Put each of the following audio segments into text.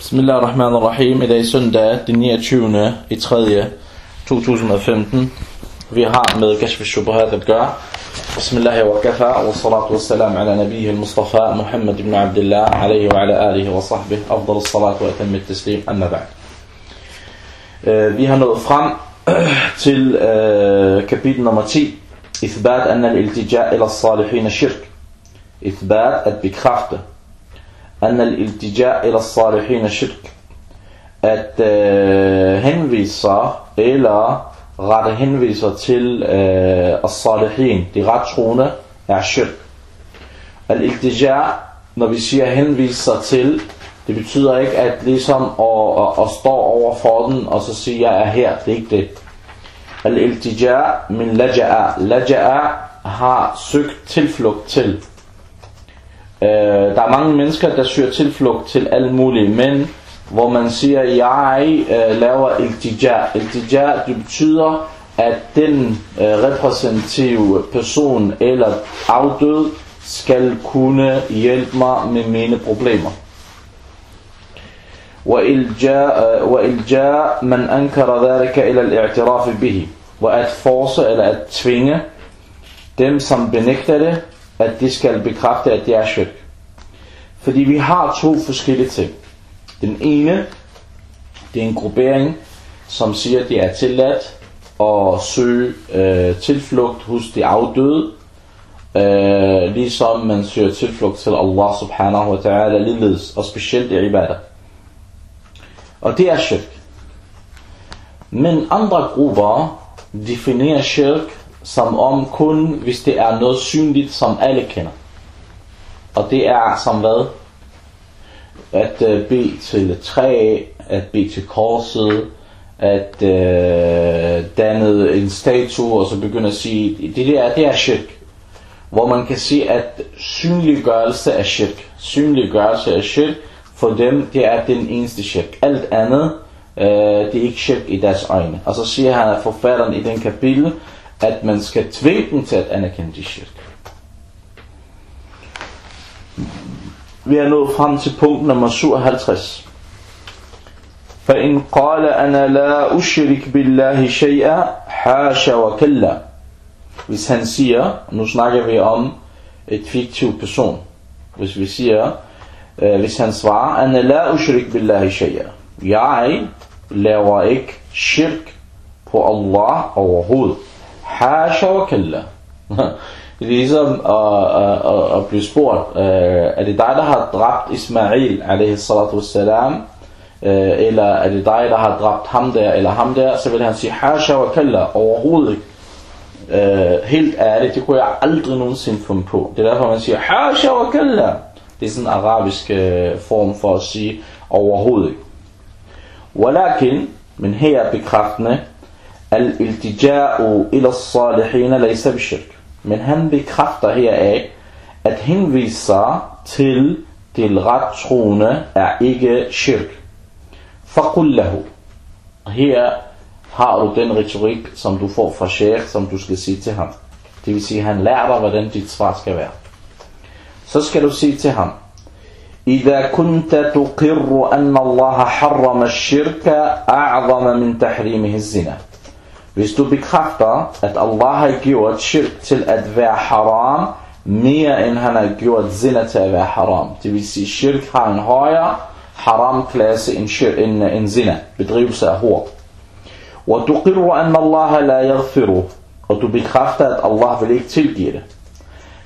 Bismillah ar-Rahman ar-Rahim. I dag er søndag, den 29. i 3. 2015. Vi har med Kashf al-Shubahat at gøre. Bismillah wa kafa wa salatu wa salam ala nabihi al-Mustafa Muhammad ibn Abdullah alayhi wa ala alihi wa sahbihi. Afdal as-salatu wa atam al-taslim. Amma ba'd. Uh, vi har nået frem til uh, kapitel nummer 10. Ithbat anna al-iltija ila as-salihin shirk. Ithbat at bekræfte أن الالتجاء إلى الصالحين شرك at øh, henvise sig eller rette henviser til øh, as-salihin, de ret troende, er shirk. Al-iltija, når vi siger henvise sig til, det betyder ikke at ligesom at, at, at stå over for den, og så sige, jeg er her, det er ikke det. Al-iltija min laja'a. Laja'a har søgt tilflugt til. Øh, der er mange mennesker, der søger tilflugt til alle mulige, men hvor man siger, jeg øh, laver iltija. Iltija, det betyder, at den øh, repræsentative person eller afdød skal kunne hjælpe mig med mine problemer. وإلجاء من أنكر ذلك إلى الاعتراف به og at force eller at tvinge dem som benægter det at det skal bekræfte, at det er shirk. Fordi vi har to forskellige ting. Den ene, det er en gruppering, som siger, at det er tilladt at søge øh, tilflugt hos de afdøde, øh, ligesom man søger tilflugt til Allah subhanahu wa ta'ala ligeledes, og specielt i ibadah. Og det er shirk. Men andre grupper definerer shirk som om kun, hvis det er noget synligt, som alle kender. Og det er som hvad? At øh, bede til træ, at bede til korset, at øh, danne en statue, og så begynde at sige, det der, det er shirk. Hvor man kan se, at synliggørelse er shirk. Synliggørelse er shirk, for dem, det er den eneste shirk. Alt andet, øh, det er ikke shirk i deres øjne. Og så siger han, at forfatteren i den kapitel, at man skal tvinge dem til at anerkende de shirk. Vi er nået frem til punkt nummer 57. فإن قال أنا لا أشرك بالله شيئا حاشا وكلا Hvis han siger, nu snakker vi om et fiktiv person. Hvis vi siger, øh, hvis han svarer, أنا لا أشرك بالله شيئا Jeg laver ikke shirk på Allah overhovedet. Det er ligesom at, at, at blive spurgt, øh, er det dig, der har dræbt Ismail, alaihi salatu wassalam, øh, eller er det dig, der har dræbt ham der, eller ham der, så vil han sige, hasha wa kalla, overhovedet ikke. Øh, helt ærligt, det kunne jeg aldrig nogensinde finde på. Det er derfor, man siger, hasha wa kalla. Det er sådan en arabisk øh, form for at sige, overhovedet ikke. Walakin, men her bekræftende, al-iltija'u ila as-salihin laysa bishirk. Men han bekræfter heraf, at henvise sig til det ret troende er ikke shirk. Faqul lahu. Her har du den retorik, som du får fra sheikh, som du skal sige til ham. Det vil sige, at han lærer dig, hvordan dit svar skal være. Så skal du sige til ham, إذا كنت تقر أن الله حرم الشرك أعظم من تحريمه الزنا hvis du bekræfter, at Allah har gjort shirk til at være haram, mere end han har gjort zina til at være haram. Det vil sige, shirk har en højere haram klasse end, shirk, end, end zina, bedrivelse af hår. وتقر أن الله لا يغفره og du bekræfter, at Allah vil ikke tilgive det.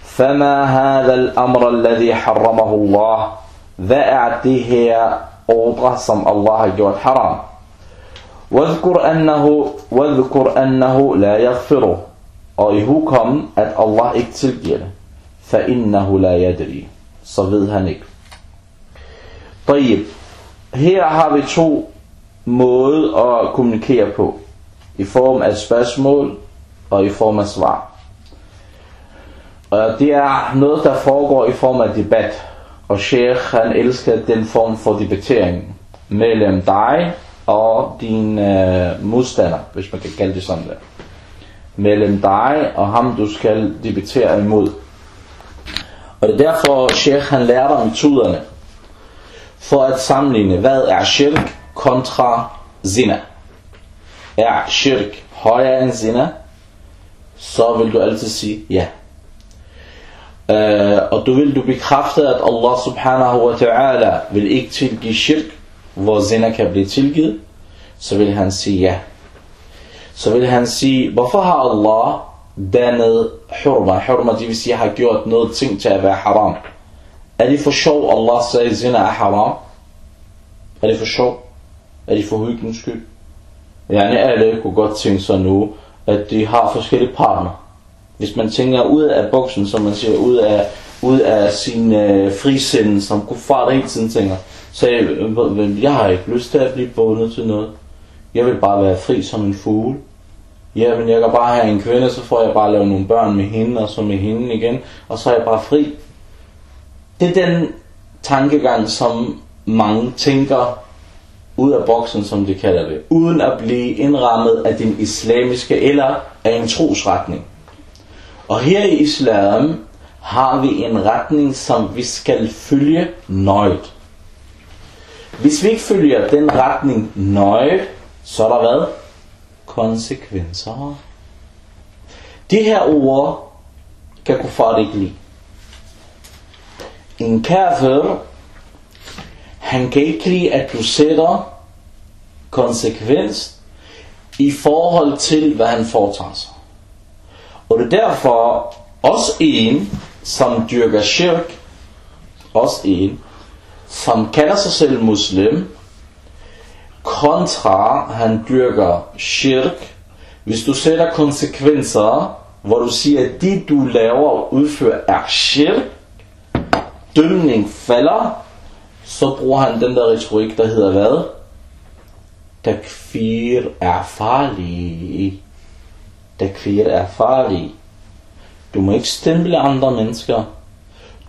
فما هذا الأمر الذي حرمه الله Hvad er det her ordre, som Allah har gjort haram? واذكر أنه واذكر أنه لا يغفره og i hukom at Allah ikke tilgiver det فإنه لا يدري så ved han ikke طيب her har vi to måder at kommunikere på i form af spørgsmål og i form af svar og det er noget der foregår i form af debat og Sheikh han elsker den form for debattering mellem dig og din øh, modstander, hvis man kan kalde det sådan der. Mellem dig og ham, du skal debattere imod. Og det er derfor, Sheikh han lærer dig metoderne. for at sammenligne, hvad er shirk kontra zina. Er shirk højere end zina, så vil du altid sige ja. Øh, og du vil du bekræfte, at Allah subhanahu wa ta'ala vil ikke tilgive shirk, hvor zina kan blive tilgivet, så vil han sige ja. Så vil han sige, hvorfor har Allah dannet hurma? Hurma, det vil sige, har gjort noget ting til at være haram. Er det for sjov, Allah sagde, at zina er haram? Er det for sjov? Er det for hyggens skyld? Yani alle kunne godt tænke sig nu, at de har forskellige partner. Hvis man tænker ud af boksen, som man siger, ud af, ud af sin øh, frisind, som kuffar hele tiden tænker, sagde, jeg, jeg har ikke lyst til at blive bundet til noget. Jeg vil bare være fri som en fugle. Ja, men jeg kan bare have en kvinde, så får jeg bare lavet nogle børn med hende, og så med hende igen, og så er jeg bare fri. Det er den tankegang, som mange tænker ud af boksen, som de kalder det, uden at blive indrammet af din islamiske eller af en trosretning. Og her i islam har vi en retning, som vi skal følge nøjt. Hvis vi ikke følger den retning nøje, så er der hvad? Konsekvenser. De her ord kan kuffar ikke lide. En kafir, han kan ikke lide, at du sætter konsekvens i forhold til, hvad han foretager sig. Og det er derfor også en, som dyrker shirk, også en, som kalder sig selv muslim, kontra han dyrker shirk, hvis du sætter konsekvenser, hvor du siger, at det du laver og udfører er shirk, dømning falder, så bruger han den der retorik, der hedder hvad? Takfir er farlig. Takfir er farlig. Du må ikke stemple andre mennesker.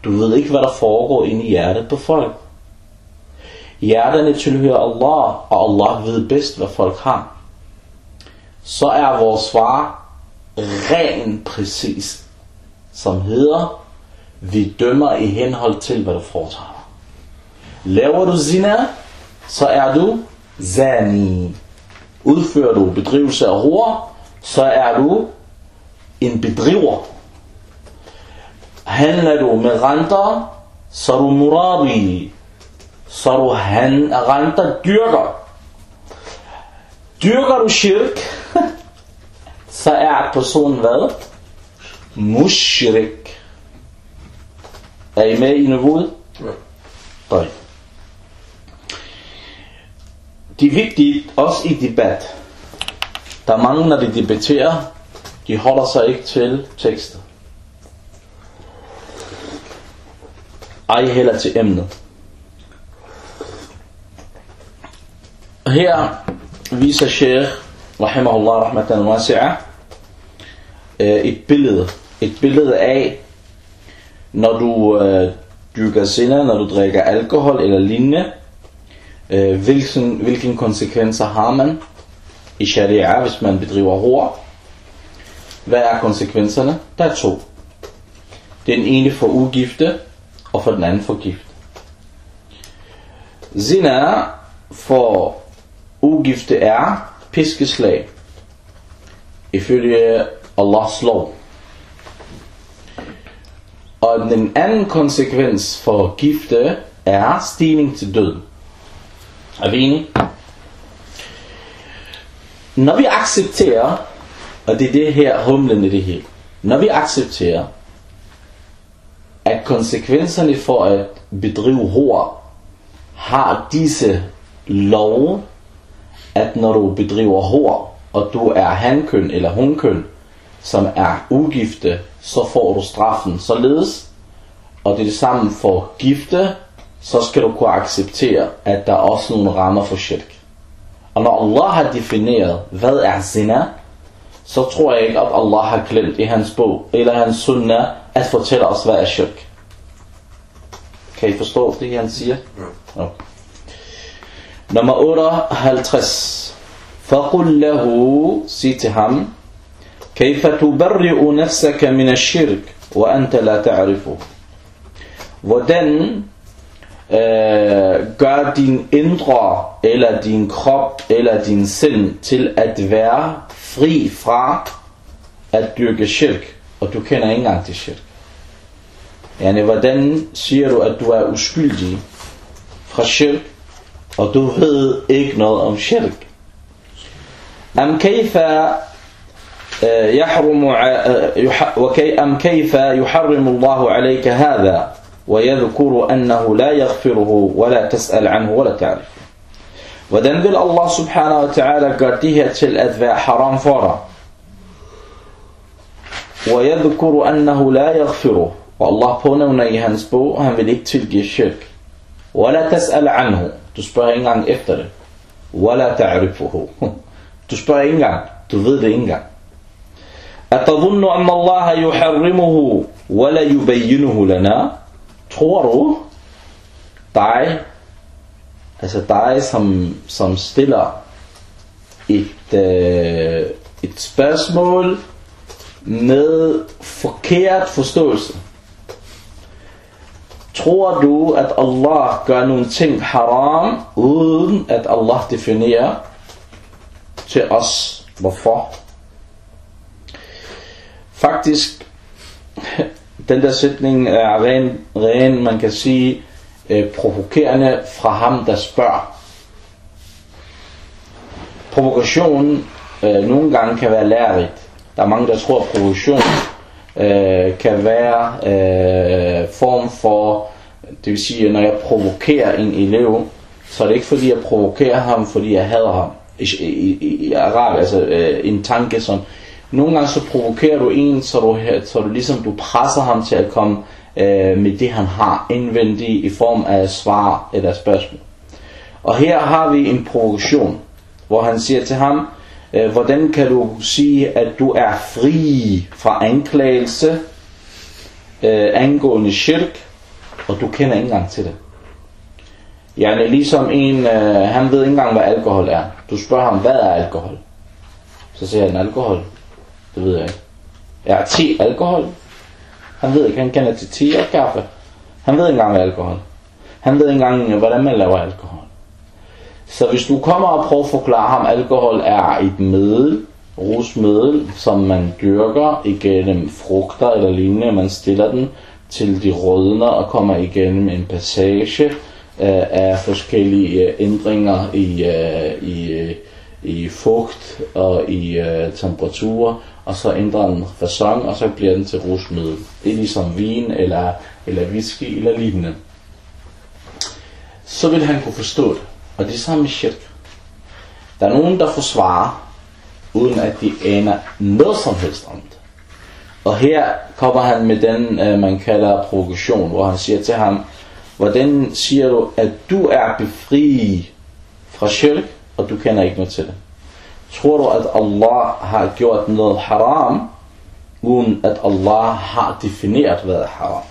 Du ved ikke, hvad der foregår inde i hjertet på folk. Hjerterne tilhører Allah, og Allah ved bedst, hvad folk har. Så er vores svar ren præcis, som hedder, vi dømmer i henhold til, hvad du foretager. Laver du zina, så er du zani. Udfører du bedrivelse af hår, så er du en bedriver. Handler du med renter, så er du murabi så du han renter dyrker. Dyrker du shirk, så er personen hvad? Mushrik. Er I med i niveauet? Ja. Døj. Det er vigtigt, også i debat. Der er mange, når de debatterer, de holder sig ikke til tekster. Ej heller til emnet. Her viser Sheikh, rahimahullah rahmatan wasi'a, øh, et billede. Et billede af, når du øh, dyrker sinne, når du drikker alkohol eller lignende, øh, hvilken, hvilken konsekvenser har man i sharia, hvis man bedriver hår. Hvad er konsekvenserne? Der er to. Den ene for ugifte, og for den anden for gift. Zina for ugifte er piskeslag, ifølge Allahs lov. Og den anden konsekvens for gifte er stigning til død. Er vi enige? Når vi accepterer, og det er det her humlen i det hele, når vi accepterer, at konsekvenserne for at bedrive hår har disse lov, at når du bedriver hår, og du er hankøn eller hunkøn, som er ugifte, så får du straffen således, og det er det samme for gifte, så skal du kunne acceptere, at der er også nogle rammer for shirk. Og når Allah har defineret, hvad er zina, så tror jeg ikke, at Allah har glemt i hans bog, eller hans sunnah, at fortælle os, hvad er shirk. Kan I forstå det, han siger? Ja. Okay. Nummer 58. فقل له til ham كيف تبرئ نفسك من الشرك وأنت لا تعرفه Hvordan øh, gør din indre, eller din krop, eller din sind til at være fri fra at dyrke shirk, og du kender ikke engang til shirk. Yani, hvordan siger du, at du er uskyldig fra shirk, og du ved ikke noget om shirk? Am kayfa يحرم أم كيف يحرم الله عليك هذا ويذكر أنه لا يغفره ولا تسأل عنه ولا تعرف Hvordan vil Allah subhanahu wa ta'ala gøre det her til at være haram for dig? وَيَذْكُرُ أَنَّهُ لَا يَغْفِرُهُ Og Allah pånævner i hans bog, han vil ikke tilgive shirk. وَلَا تَسْأَلْ عَنْهُ Du spørger ikke engang efter det. وَلَا تَعْرِفُهُ Du spørger ikke engang. Du ved det ikke engang. أتظن أن الله يحرمه ولا يبينه لنا Tror du dig, altså dig som, som stiller et, øh, et spørgsmål med forkert forståelse. Tror du, at Allah gør nogle ting haram, uden at Allah definerer til os, hvorfor? Faktisk, den der sætning er ren, ren man kan sige, øh, provokerende fra ham, der spørger. Provokationen øh, nogle gange kan være lærerigt. Der er mange, der tror, at provokation øh, kan være øh, form for, det vil sige, når jeg provokerer en elev, så er det ikke fordi, jeg provokerer ham, fordi jeg hader ham. I, i, i, i arab, altså øh, en tanke som, nogle gange så provokerer du en, så du, så du ligesom du presser ham til at komme øh, med det han har indvendigt i form af svar eller spørgsmål. Og her har vi en provokation, hvor han siger til ham, Øh, hvordan kan du sige, at du er fri fra anklagelse øh, angående shirk, og du kender ikke engang til det. Ja, ligesom en, øh, han ved ikke engang, hvad alkohol er. Du spørger ham, hvad er alkohol? Så siger han, alkohol, det ved jeg ikke. Er te alkohol? Han ved ikke, han kender til te og kaffe. Han ved ikke engang, hvad alkohol. Han ved ikke engang, hvordan man laver alkohol. Så hvis du kommer og prøver at forklare ham, at alkohol er et middel, rusmiddel, som man dyrker igennem frugter eller lignende, man stiller den til de rødner og kommer igennem en passage øh, af forskellige øh, ændringer i, øh, i, øh, i fugt og i øh, temperatur, og så ændrer den fasong, og så bliver den til rusmiddel. Det er ligesom vin eller, eller whisky eller lignende. Så vil han kunne forstå det. Og det er samme med shirk. Der er nogen, der forsvarer, uden at de aner noget som helst om det. Og her kommer han med den, øh, man kalder provokation, hvor han siger til ham, hvordan siger du, at du er befri fra shirk, og du kender ikke noget til det? Tror du, at Allah har gjort noget haram, uden at Allah har defineret, hvad er haram?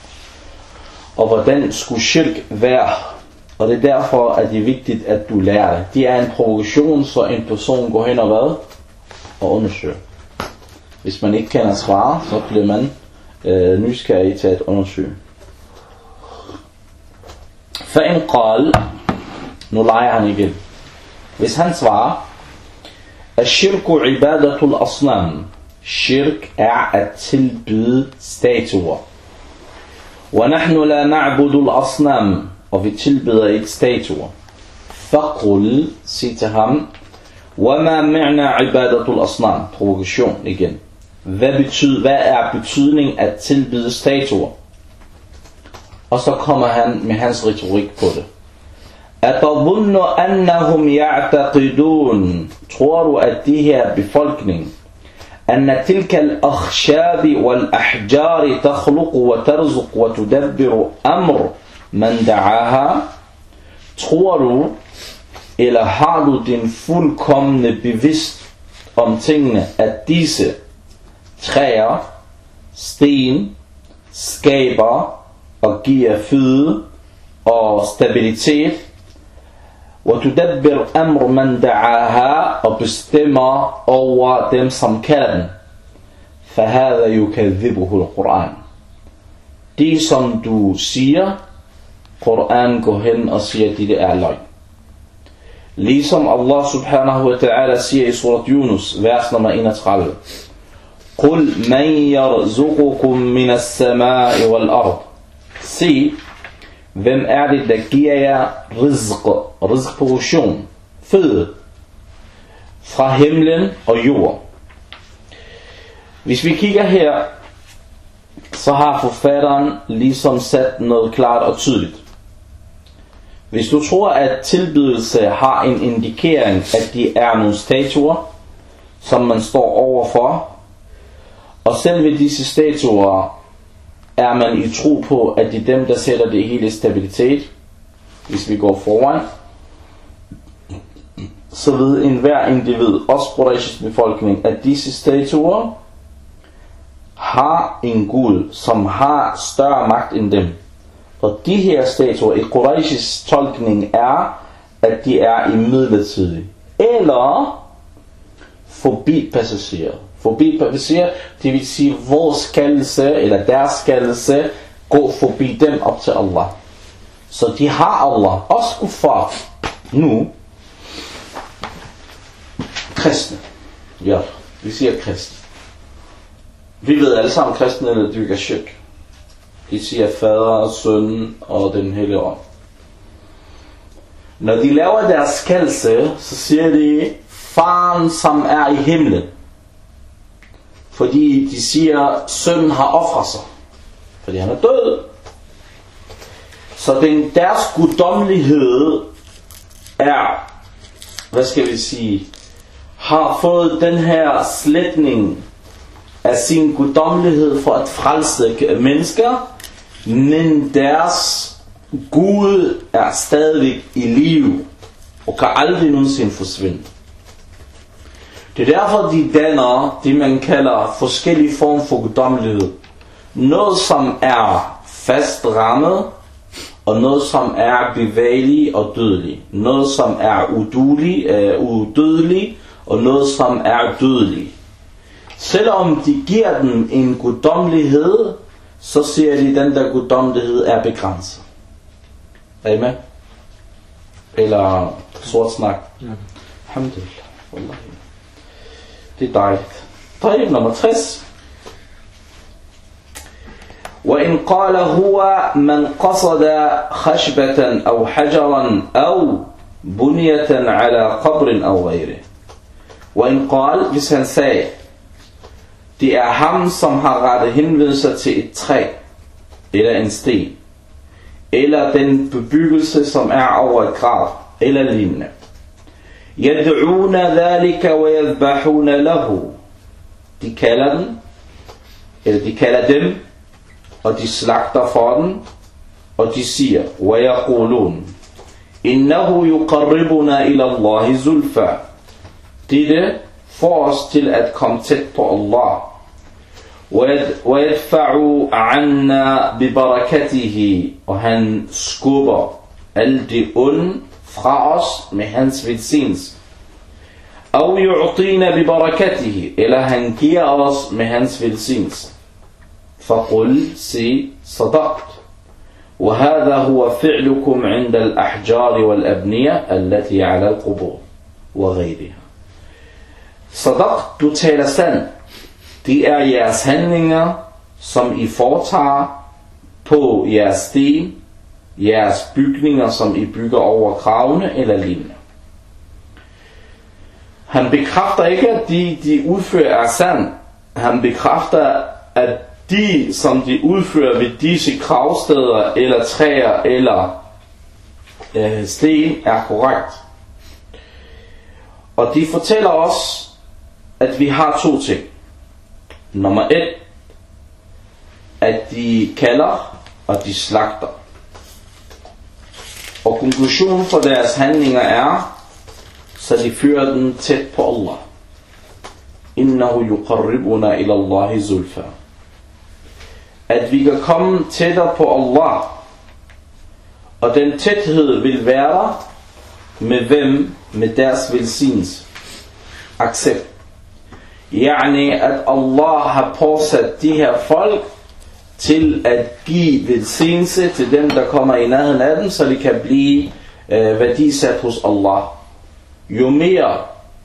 Og hvordan skulle shirk være? Og det er derfor, at det er vigtigt, at du lærer det. Det er en provokation, så en person går hen og hvad? Og undersøger. Hvis man ikke kender svar, så bliver man øh, nysgerrig til at undersøge. فإن قال nu leger han igen. Hvis han svarer, الشرك عبادة الأصنام Shirk er at tilbyde statuer. ونحن لا نعبد الأصنام og vi tilbeder ikke statuer. فقل sig til ham وما معنى عبادة الأصنام provokation igen. Hvad, betyder, hvad er betydning at tilbyde statuer? Og så kommer han med hans retorik på det. أتظن أنهم يعتقدون tror du at de her befolkning أن تلك الأخشاب والأحجار تخلق وترزق وتدبر أمر من دعاها tror du eller har du din fuldkommende bevidst om tingene at disse træer, sten, skaber og giver føde og stabilitet وتدبر أمر من دعاها og bestemmer over dem som kalder den فهذا يكذبه القرآن Det som du siger Koran går hen og siger, at det er løgn. Ligesom Allah subhanahu wa ta'ala siger i surat Yunus, vers nummer 31. قل من يرزقكم من السماء والأرض Se, hvem er det, der giver jer rizq, rizq portion, føde, fra himlen og jord. Hvis vi kigger her, så har forfatteren ligesom sat noget klart og tydeligt. Hvis du tror, at tilbydelse har en indikering, at de er nogle statuer, som man står overfor, og selv ved disse statuer er man i tro på, at det er dem, der sætter det hele stabilitet, hvis vi går foran, så ved enhver individ, også Quraysh's befolkning, at disse statuer har en Gud, som har større magt end dem. Og de her statuer i Quraysh's tolkning er, at de er i midlertidige. Eller forbi passagerer. Forbi passagerer, det vil sige vores kaldelse, eller deres kaldelse, gå forbi dem op til Allah. Så de har Allah, også kuffar, nu, kristne. Ja, vi siger kristne. Vi ved alle sammen, kristne eller dyrker shirk. De siger fader, søn og den hellige ånd. Når de laver deres kaldelse, så siger de faren, som er i himlen. Fordi de siger, sønnen har offret sig. Fordi han er død. Så den, deres guddommelighed er, hvad skal vi sige, har fået den her slætning af sin guddommelighed for at frelse mennesker, men deres Gud er stadig i live og kan aldrig nogensinde forsvinde. Det er derfor, de danner det, man kalder forskellige form for guddommelighed. Noget, som er fast rammet, og noget, som er bevægelig og dødelig. Noget, som er udulig, øh, udødelig, og noget, som er dødelig. Selvom de giver den en guddommelighed, så siger de, at den der guddommelighed er begrænset. Er I med? Eller sort snak? Ja. Alhamdulillah. Wallahi. Det er dejligt. طيب nummer 60 وإن قال هو من قصد خشبة أو حجرا أو بنية على قبر أو غيره وإن قال hvis han sagde det er ham som har rettet henvendelse til et træ eller en sten eller den bebyggelse som er over et grav eller lignende يدعون ذلك ويذبحون له de kalder den eller de kalder dem og de slagter for den og de siger ويقولون إنه يقربنا إلى الله زلفا Dette får os til at komme tæt på Allah. ويدفع عنا ببركته. وهن سكوبا. ألدي أن فخاص مهنس فيتسينس أو يعطينا ببركته. إلى هن كياس مهنس فيتسينس فقل سي صدقت. وهذا هو فعلكم عند الأحجار والأبنية التي على القبور وغيرها. صدقت تتالى سنة Det er jeres handlinger, som I foretager på jeres sten, jeres bygninger, som I bygger over kravene eller lignende. Han bekræfter ikke, at de, de udfører er sand. Han bekræfter, at de, som de udfører ved disse kravsteder, eller træer, eller øh, sten, er korrekt. Og de fortæller os, at vi har to ting. Nummer et, at de kalder, og de slagter. Og konklusionen for deres handlinger er, så de fører den tæt på Allah. Innahu yuqarribuna ila Allahi zulfa. At vi kan komme tættere på Allah. Og den tæthed vil være med hvem? Med deres velsignelse. Accept. Yani at Allah har påsat de her folk til at give velsignelse til dem, der kommer i nærheden af dem, så de kan blive øh, værdisat hos Allah. Jo mere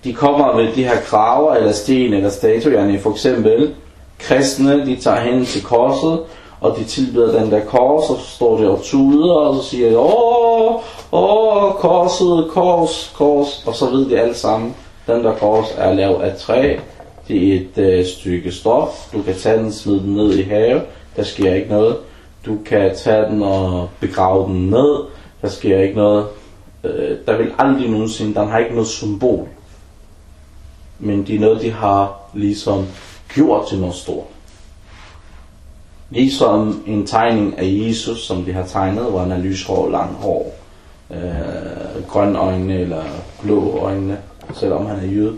de kommer ved de her kraver eller sten, eller statuer, for eksempel kristne, de tager hen til korset, og de tilbeder den der kors, og så står de og tuder, og så siger de, åh, åh, korset, kors, kors, og så ved de alle sammen, den der kors er lavet af træ, det er et øh, stykke stof, du kan tage den, smide den ned i havet, der sker ikke noget. Du kan tage den og begrave den ned, der sker ikke noget. Øh, der vil aldrig nogensinde, den har ikke noget symbol. Men det er noget, de har ligesom gjort til noget stort. Ligesom en tegning af Jesus, som de har tegnet, hvor han er lyshår, lang hår, øh, grøn øjne eller blå øjne, selvom han er jøde.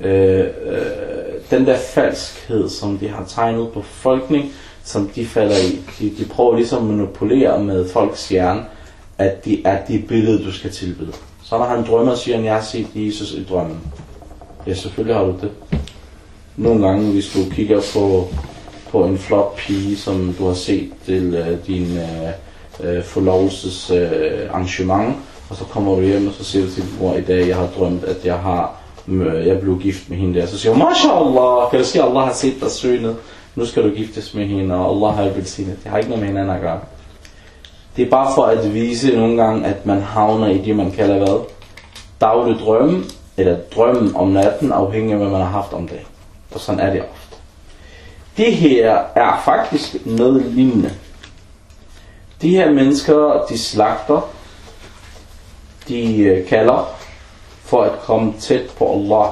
Øh, øh, den der falskhed, som de har tegnet på befolkning, som de falder i. De, de prøver ligesom at manipulere med folks hjerne, at det er det billede, du skal tilbyde. Så når han drømmer, siger han, jeg har set Jesus i drømmen. Ja, selvfølgelig har du det. Nogle gange, hvis du kigger på, på en flot pige, som du har set til uh, din øh, øh, uh, uh, forlovelses uh, arrangement, og så kommer du hjem, og så siger du til mor, i dag jeg har drømt, at jeg har jeg blev gift med hende der. Så siger hun, MashaAllah, kan du se, Allah har set dig synet? Nu skal du giftes med hende, og Allah har velsignet. Det har ikke noget med hinanden at gøre. Det er bare for at vise nogle gange, at man havner i det, man kalder hvad? Daglig drøm, eller drømmen om natten, afhængig af, hvad man har haft om dagen. Og sådan er det ofte. Det her er faktisk noget lignende. De her mennesker, de slagter, de øh, kalder for at komme tæt på Allah.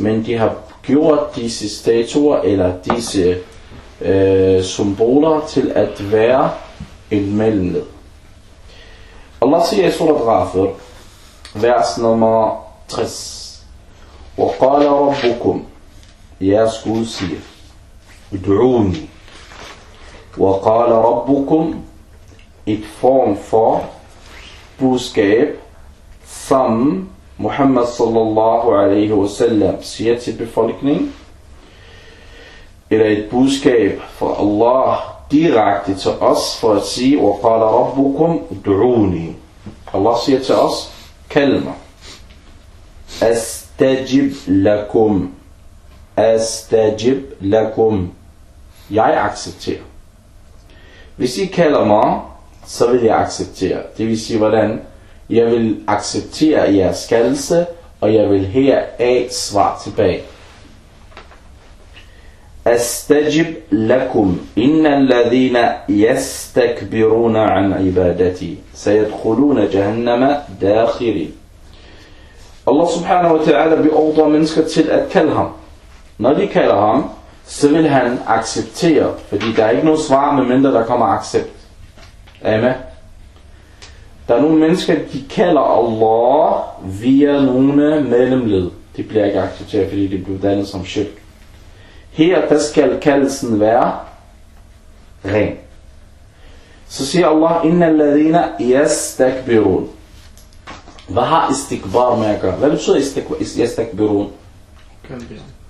Men de har gjort disse statuer eller disse øh, symboler til at være en mellemled. Allah siger i surat Ghafir, vers nummer 60. وقال ربكم يا Gud siger, ادعوني وقال ربكم et form for budskab som Muhammad sallallahu alaihi wasallam siger til befolkningen, eller et budskab fra Allah direkte til os for at sige, وَقَالَ رَبُّكُمْ دُعُونِي Allah siger til os, kald mig. Astajib lakum. Astajib lakum. Jeg accepterer. Hvis I kalder mig, så vil jeg acceptere. Det vil sige, hvordan? Jeg vil acceptere jeres kaldelse, og jeg vil her af svar tilbage. أستجب لكم إن الذين يستكبرون عن عبادتي سيدخلون جهنم داخرين Allah subhanahu wa ta'ala beordrer mennesker til at kalde ham. Når de kalder ham, så vil han acceptere, fordi der er ikke noget svar, medmindre der kommer accept. Amen. Der er nogle mennesker, de kalder Allah via nogle mellemled. De bliver ikke accepteret, fordi de bliver dannet som shirk. Her der skal kaldelsen være ren. Så siger Allah, Inna alladhina yastakbirun. Hvad har istikbar med at gøre? Hvad betyder yastakbirun?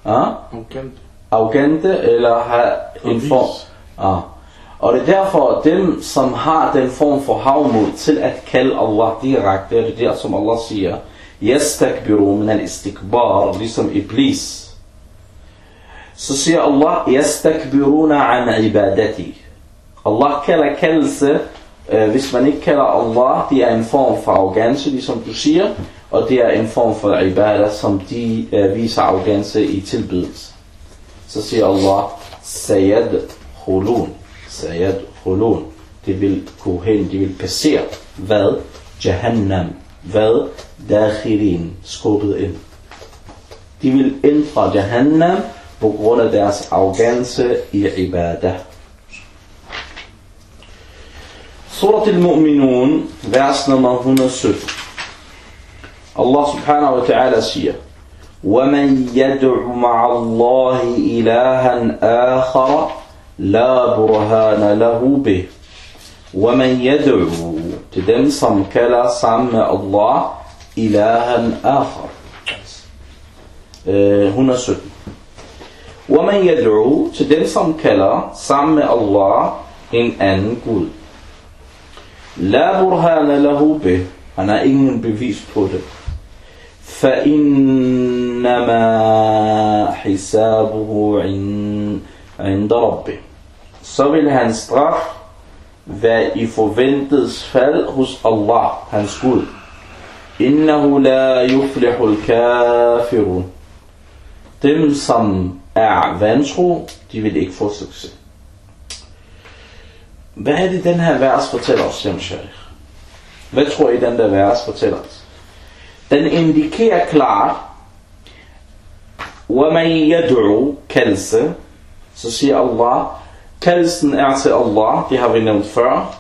Arrogante. Arrogante eller have en form? Ah. Og det er derfor, dem som har den form for havmod til at kalde Allah direkte, det er det der, som Allah siger, Yastakbiru min al-istikbar, ligesom Iblis. Så siger Allah, Yastakbiruna an ibadati. Allah kalder kaldelse, øh, hvis man ikke kalder Allah, det er en form for arrogance, ligesom du siger, og det er en form for ibadah, som de øh, viser arrogance i tilbydelse. Så siger Allah, Sayyad khulun sayadkhulun. De vil gå hen, de vil passere. Hvad? Jahannam. Hvad? Dakhirin. Skubbet ind. De vil ind fra Jahannam på grund af deres arrogance i ibadah. Surat al-Mu'minun, vers nummer 117. Allah subhanahu wa ta'ala siger, وَمَنْ يَدْعُ مَعَ اللَّهِ إِلَهًا آخَرَ لا برهان له به. ومن يدعو تدم سم كلا سام الله إلها آخر. آه، هنا سد ومن يدعو تدم سم كلا سام الله إن أن قل. لا برهان له به. أنا إن بفيس بود فإنما حسابه عند ربه. Så vil hans straf være i forventet fald hos Allah, hans Gud. Innahu la yuflihul kafirun. Dem, som er vantro, de vil ikke få succes. Hvad er det, den her vers fortæller os, Jem Hvad tror I, den der vers fortæller os? Den indikerer klart, وَمَنْ يَدْعُ kaldelse, så siger Allah, kaldelsen er til Allah, det har vi nævnt før,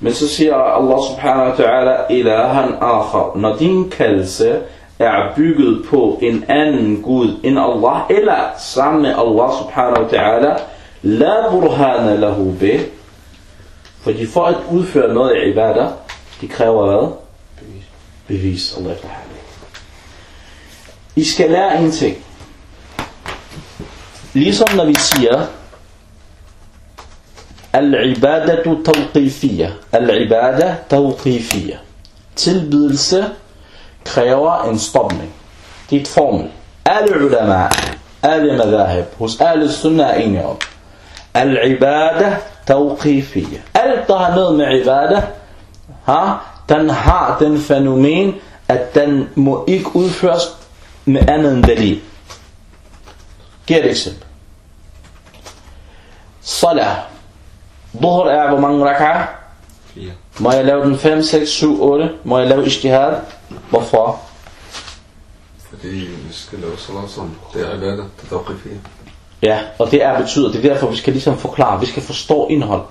men så siger Allah subhanahu wa ta'ala, ilahan akhar, når din kaldelse er bygget på en anden Gud end Allah, eller sammen med Allah subhanahu wa ta'ala, la burhana lahu bih, fordi for at udføre noget i ibadah, de kræver hvad? Bevis. Bevis. Allah I skal lære en ting. Ligesom når vi siger, العبادة توقيفية. العبادة توقيفية. تلبلس كريوا ان ستوبنين تيت آل العلماء آل مذاهب هس آل السنة إن العبادة توقيفية. ألقها نظم عبادة ها تنحى تنفنومين التن مؤيك أفرس مأنن دليل. كيف يكسب صلاة. Dhuhr er hvor mange rak'ah? 4. Må jeg lave den 5, 6, 7, 8? Må jeg lave ijtihad? Hvorfor? Fordi vi skal lave salat som det er ibadah, det er Ja, og det er betyder, det er derfor, vi skal ligesom forklare, vi skal forstå indhold.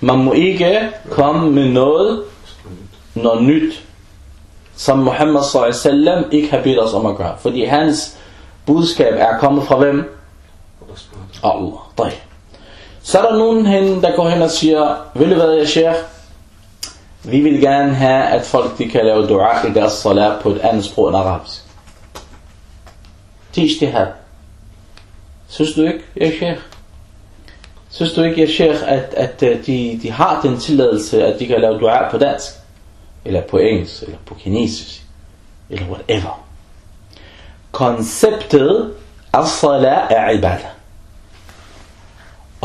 Man må ikke komme med noget, noget nyt, som Muhammad sallallahu ikke har bedt os om at gøre. Fordi hans budskab er kommet fra hvem? Allah. Så er der nogen hen, der går hen og siger, vil du hvad, jeg sheikh? Vi vil gerne have, at folk de kan lave dua i deres salat på et andet sprog end arabisk. Det her. ijtihad. Synes du ikke, jeg sheikh? Synes du ikke, jeg sheikh, at, at øh, de, de har den tilladelse, at de kan lave dua på dansk? Eller på engelsk, eller på kinesisk, eller whatever. Konceptet af salat er ibadah.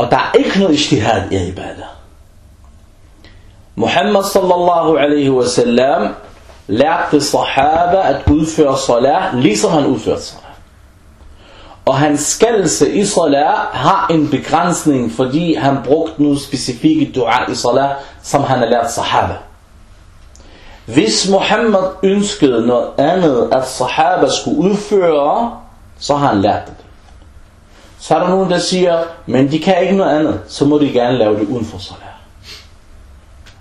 Og der er ikke noget ishtihad i ibadah. Muhammad sallallahu alaihi wasallam lærte sahaba at udføre salat, ligesom han udførte salat. Og hans skaldelse i salat har en begrænsning, fordi han brugte nogle specifikke dua i salat, som han har lært sahaba. Hvis Muhammad ønskede noget andet, at sahaba skulle udføre, så har han lært det. Så er der nogen, der siger, men de kan ikke noget andet, så må de gerne lave det uden for salat.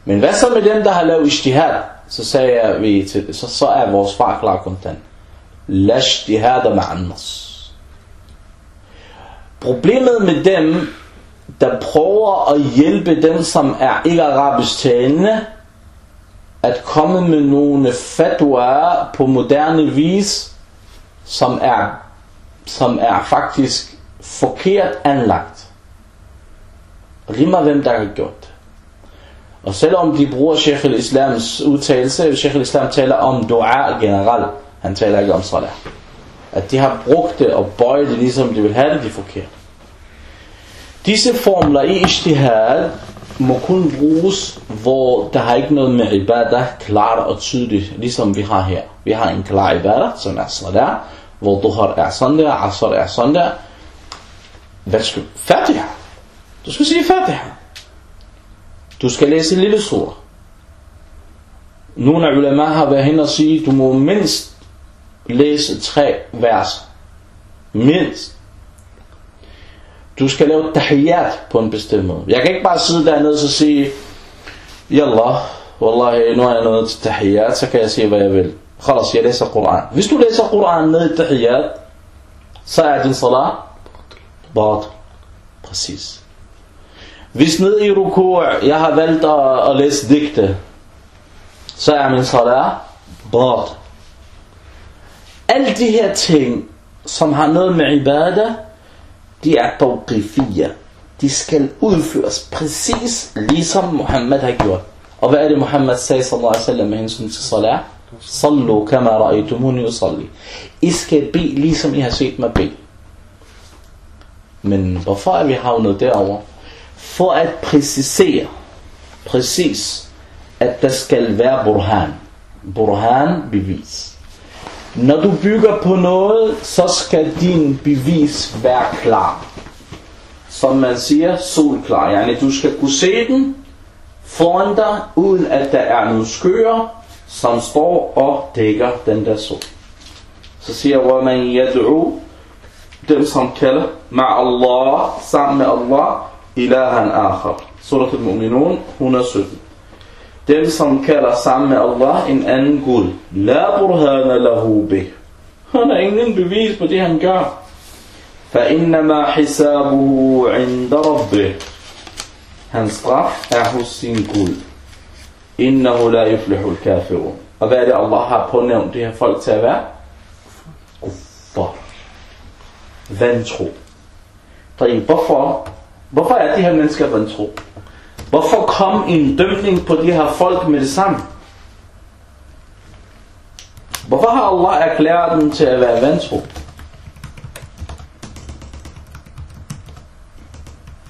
Men hvad så med dem, der har lavet ijtihad? Så sagde jeg vi til så, så er vores far klar kontant. La ijtihad ma'annas. Problemet med dem, der prøver at hjælpe dem, som er ikke arabisk talende, at komme med nogle fatwaer på moderne vis, som er, som er faktisk forkert anlagt. Rimmer hvem der har gjort det. Og selvom de bruger Sheikh al-Islams udtalelse, Sheikh al-Islam taler om dua generelt, han taler ikke om salat. At de har brugt det og bøjet det ligesom de vil have det, de er forkert. Disse formler i ijtihad må kun bruges, hvor der har ikke noget med ibadah klart og tydeligt, ligesom vi har her. Vi har en klar ibadah, som er sådan der, hvor duhar er sådan der, asr er sådan der, hvad skal Fatiha. Du skal sige Fatiha. Du skal læse en lille sur. Nogle af ulema har været hen og sige, du må mindst læse tre vers. Mindst. Du skal lave tahiyat på en bestemt måde. Jeg kan ikke bare sidde dernede og sige, Yallah, wallahi, nu er jeg nået til tahiyat, så kan jeg sige, hvad jeg vil. Khalas, jeg læser Koran. Hvis du læser Koran ned i tahiyat, så er din salat Bad. Præcis. Hvis ned i rukur, jeg har valgt at, at læse digte, så er min salat bad. Alle de her ting, som har noget med ibadah, de er tawqifiyya. De skal udføres præcis ligesom Muhammad har gjort. Og hvad er det Muhammad sagde sallallahu alaihi wasallam med hensyn til salat? Sallu kama ra'aytumuni usalli. I skal bede ligesom I har set mig bede. Men hvorfor er vi havnet derover? For at præcisere præcis, at der skal være burhan. Burhan bevis. Når du bygger på noget, så skal din bevis være klar. Som man siger, solklar. Yani, du skal kunne se den foran dig, uden at der er nogle skyer, som står og dækker den der sol. Så siger وَمَنْ يَدْعُو dem som kalder مع Allah sammen med Allah ilahan akhar. Surat al-Mu'minun 117. Dem som kalder sammen med Allah en anden Gud. La burhana lahu bih. Han har ingen bevis på det han gør. فإنما حسابه عند ربه Hans straf er hos sin Gud. Innahu la yuflihul kafirun. Og hvad er det Allah har pånævnt det her folk til at være? Vantro. Hvorfor? Hvorfor er de her mennesker vantro? Hvorfor kom en dømning på de her folk med det samme? Hvorfor har Allah erklæret dem til at være vantro?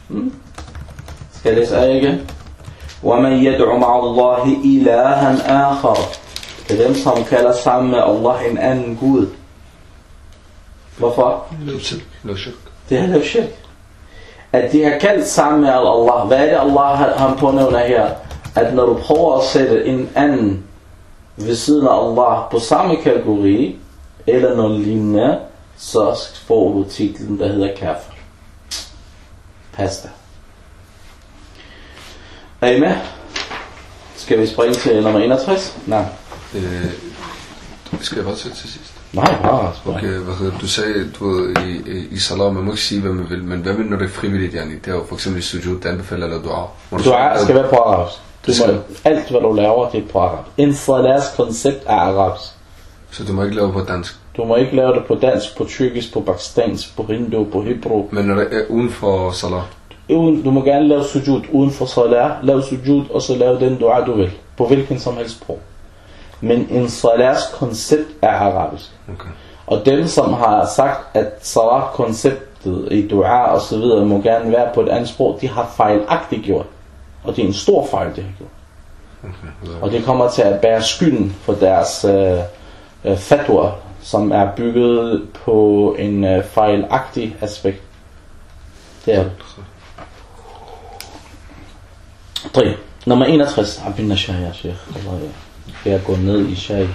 Hmm? Skal jeg læse af igen? وَمَنْ يَدْعُ مَعَ اللَّهِ إِلَهًا آخَرَ Det er dem, som kalder sammen med Allah en anden Gud. Hvorfor? Det er lavet shirk. At de har kaldt sammen med Allah. Hvad er det Allah han pånævner her? At når du prøver at sætte en anden ved siden af Allah på samme kategori, eller noget lignende, så får du titlen, der hedder kafir. Pas dig. Er I med? Skal vi springe til nummer 61? Nej. Øh, skal jeg bare sætte til sidst? Nej, bare springe. Okay, hvad hedder det? Du sagde, du ved, i, i, i salat, man må ikke sige, hvad man vil, men hvad med, når det er frivilligt, yani? Det er jo for eksempel i sujud, det anbefaler, eller dua. Må Du er, skal være på arabisk. Du Det skal- må, alt hvad du laver, det er på arabisk. En salats koncept er arabisk. Så du må ikke lave på dansk. Du må ikke lave det på dansk, på tyrkisk, på pakistansk, på hindu, på hebrew. Men når det er uden for salat, Uden, du må gerne lave sujud uden for salat. Lav sujud, og så lave den dua, du vil. På hvilken som helst sprog. Men en salats koncept er arabisk. okay. Og dem, som har sagt, at salat-konceptet i dua og så videre må gerne være på et andet sprog, de har fejlagtigt gjort. Og det er en stor fejl, det har gjort. okay. Og det kommer til at bære skylden for deres øh, øh, fatwa, som er bygget på en øh, fejlagtig aspekt. Det er det. طيب nummer 61 عبدنا الشاي يا شيخ الله يكون نل الشاي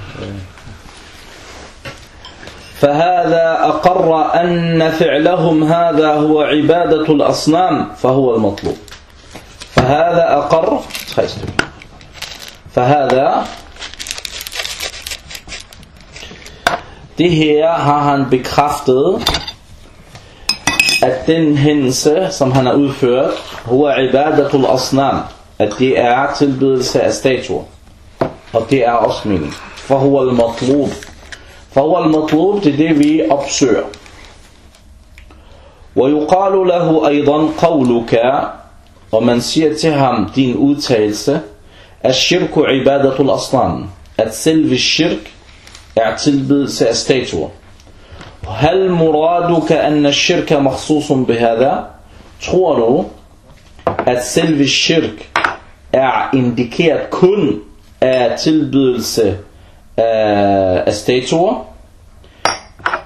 فهذا أقر أن فعلهم هذا هو عبادة الأصنام فهو المطلوب فهذا أقر فهذا det her har han bekræftet at den hændelse som han har udført huwa ibadatul asnam at det er tilbedelse af statuer Og det فهو المطلوب. mening. For hun er matlub. ويقال له أيضا قولك ومن سيتهم دين أوتيلس الشرك عبادة الأصنام. أتسلف الشرك اعتلب سأستيتو. هل مرادك أن الشرك مخصوص بهذا؟ تقول أتسلف الشرك اع كن. af tilbedelse af, af statuer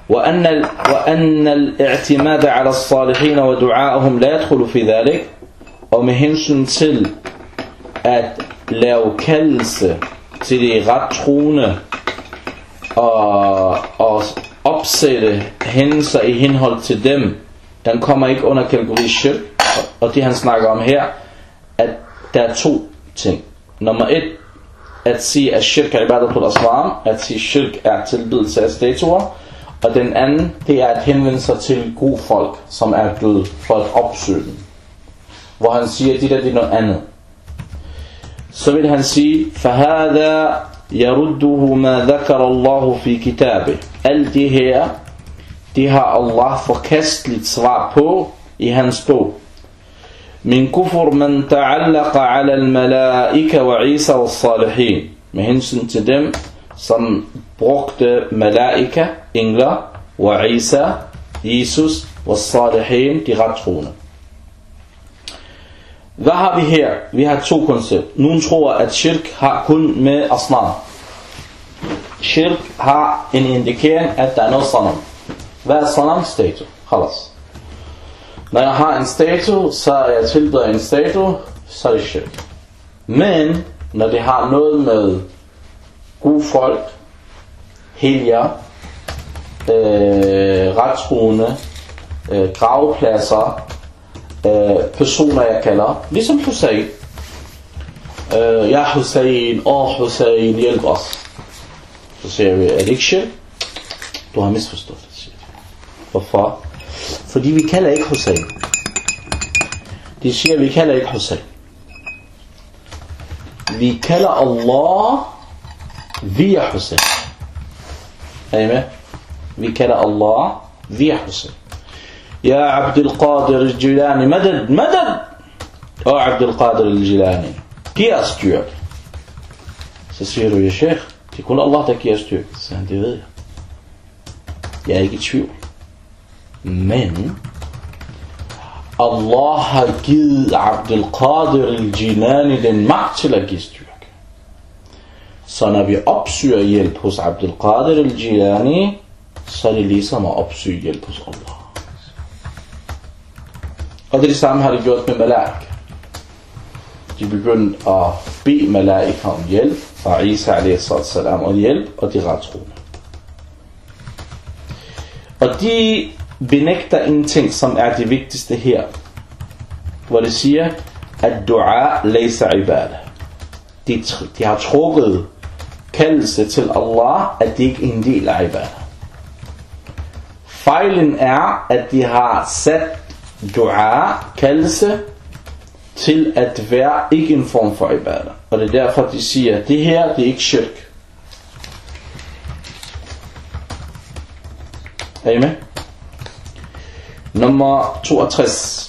وأن, ال- وأن الاعتماد على الصالحين ودعائهم لا يدخل في ذلك og med hensyn til at lave kaldelse til de ret troende og, og opsætte hændelser i henhold til dem, den kommer ikke under kategori shirk. Og det han snakker om her, at der er to ting. Nummer et, at sige, at shirk er ibadatul aslam, at sige, shirk er tilbedelse af statuer. Og den anden, det er at henvende sig til gode folk, som er døde, for at opsøge dem. Hvor han siger, at det der det er noget andet. Så vil han sige, فَهَذَا يَرُدُّهُ مَا ذَكَرَ اللَّهُ فِي كِتَابِهِ Alt det her, det har Allah forkasteligt svar på i hans bog. Man ta'allaqa ala al-malaika wa Isa wa salihin. Med hensyn til dem, som brugte malaika, engler, wa Isa, Jesus, wa salihin, de rettroende. Hvad har vi her? Vi har to koncepter. Nogle tror, at shirk har kun med asnam. Shirk har en indikering, at der er noget sanam. Hvad er sanam? Statue. Khalas. Når jeg har en statue, så jeg tilbeder en statue, så er det shirk. Men, når det har noget med gode folk, helger, øh, retsruende, øh, gravpladser, øh, personer jeg kalder, ligesom Hussein. Øh, ja Hussein, åh oh, Hussein, hjælp os. Så siger vi, er det ikke shirk? Du har misforstået det, siger vi. Hvorfor? Fordi vi kalder ikke Hussein. De siger, at vi kalder ikke Hussein. Vi kalder Allah via Hussein. Er I med? Vi kalder Allah via Hussein. يا عبد القادر الجيلاني مدد مدد Åh عبد القادر الجيلاني giv os styrke så siger du ja sheikh det er kun Allah der giver styrke så han det ved jeg jeg er ikke i tvivl men Allah har givet Abdul Qadir al-Jilani den magt til at give styrke. Så når vi opsøger hjælp hos Abdul Qadir al-Jilani, så er det ligesom at opsøge hjælp hos Allah. Og det, er det samme har de gjort med Malaik. De begyndte at bede Malaika om hjælp, og Isa a.s. om hjælp, og de rettroende. Og de benægter en ting, som er det vigtigste her. Hvor det siger, at dua læser ibadah. De, de har trukket kaldelse til Allah, at det ikke er en del af ibadah. Fejlen er, at de har sat dua, kaldelse, til at være ikke en form for ibadah. Og det er derfor, de siger, at det her, det er ikke shirk. Er I med? Nummer 62.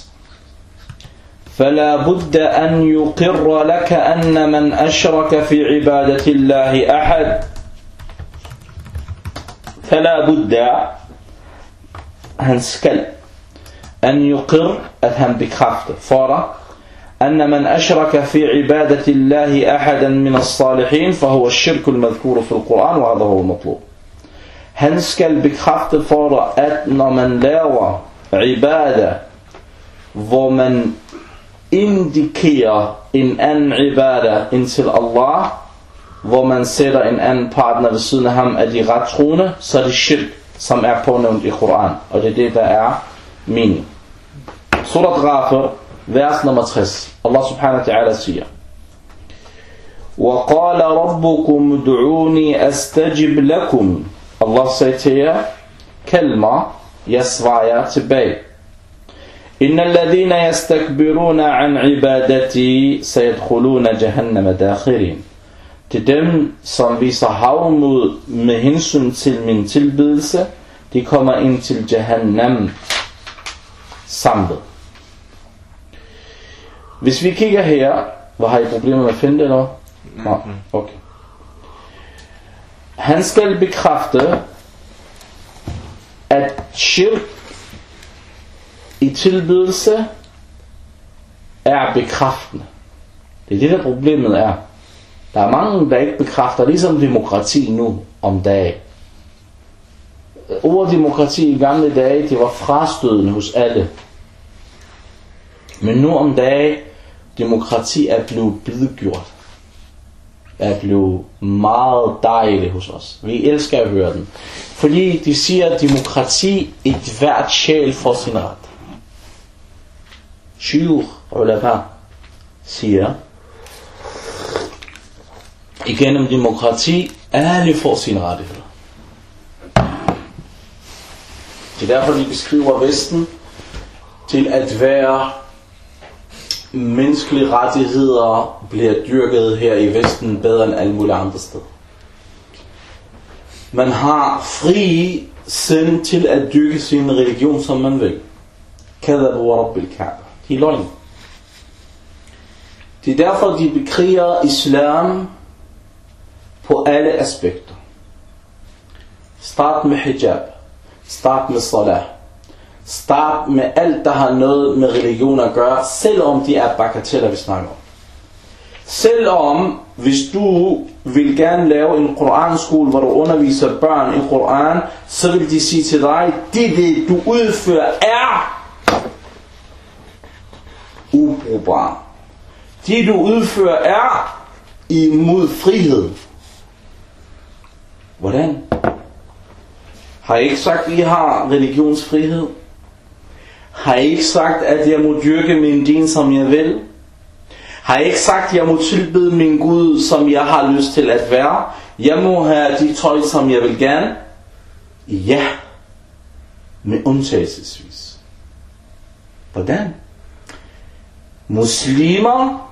فلا بد أن يقر لك أن من أشرك في عبادة الله أحد. فلا بد skal أن يقر bekræfter for dig أن من أشرك في عبادة الله أحدا من الصالحين فهو الشرك المذكور في القرآن وهذا هو المطلوب. han skal bekræfte for dig at ibadah hvor man indikerer en anden ibadah ind til Allah hvor man sætter en anden partner ved siden af ham af de ret troende så er det shirk som er pånævnt i Koran og det er det der er mening Surat Ghafir vers nummer 60 Allah subhanahu wa ta'ala siger وقال ربكم ادعوني استجب لكم Allah sagde til jer kald mig Jeg svarer tilbage. Inna alladhina yastakbiruna an ibadati sayadkhuluna jahannama dakhirin. Til dem, som viser havmod med hensyn til min tilbedelse, de kommer ind til Jahannam samlet. Hvis vi kigger her, hvor har I problemer med at finde det, eller? Nej, mhm. okay. Han skal bekræfte, at shirk i tilbydelse er bekræftende. Det er det, der problemet er. Der er mange, der ikke bekræfter, ligesom demokrati nu om dagen. Ordet demokrati i gamle dage, det var frastødende hos alle. Men nu om dagen, demokrati er blevet bidgjort. Er blevet meget dejlig hos os. Vi elsker at høre den. Fordi de siger, at demokrati et hvert sjæl for sin ret. Shuyukh ulama siger, igennem demokrati, alle får sine rettigheder. Det er derfor, de beskriver Vesten til at være menneskelige rettigheder bliver dyrket her i Vesten bedre end alle mulige andre steder. Man har fri sind til at dyrke sin religion, som man vil. Kadab wa rabbil Kaaba. De er løgn. Det er derfor, de bekriger islam på alle aspekter. Start med hijab. Start med salah. Start med alt, der har noget med religion at gøre, selvom de er bagateller, vi snakker om. Selvom, hvis du vil gerne lave en koranskole, hvor du underviser børn i Koran, så vil de sige til dig, det det du udfører er ubrugbar. Det du udfører er imod frihed. Hvordan? Har I ikke sagt, at I har religionsfrihed? Har I ikke sagt, at jeg må dyrke min din, som jeg vil? Har jeg ikke sagt, at jeg må tilbede min Gud, som jeg har lyst til at være? Jeg må have de tøj, som jeg vil gerne? Ja, med undtagelsesvis. Hvordan? Muslimer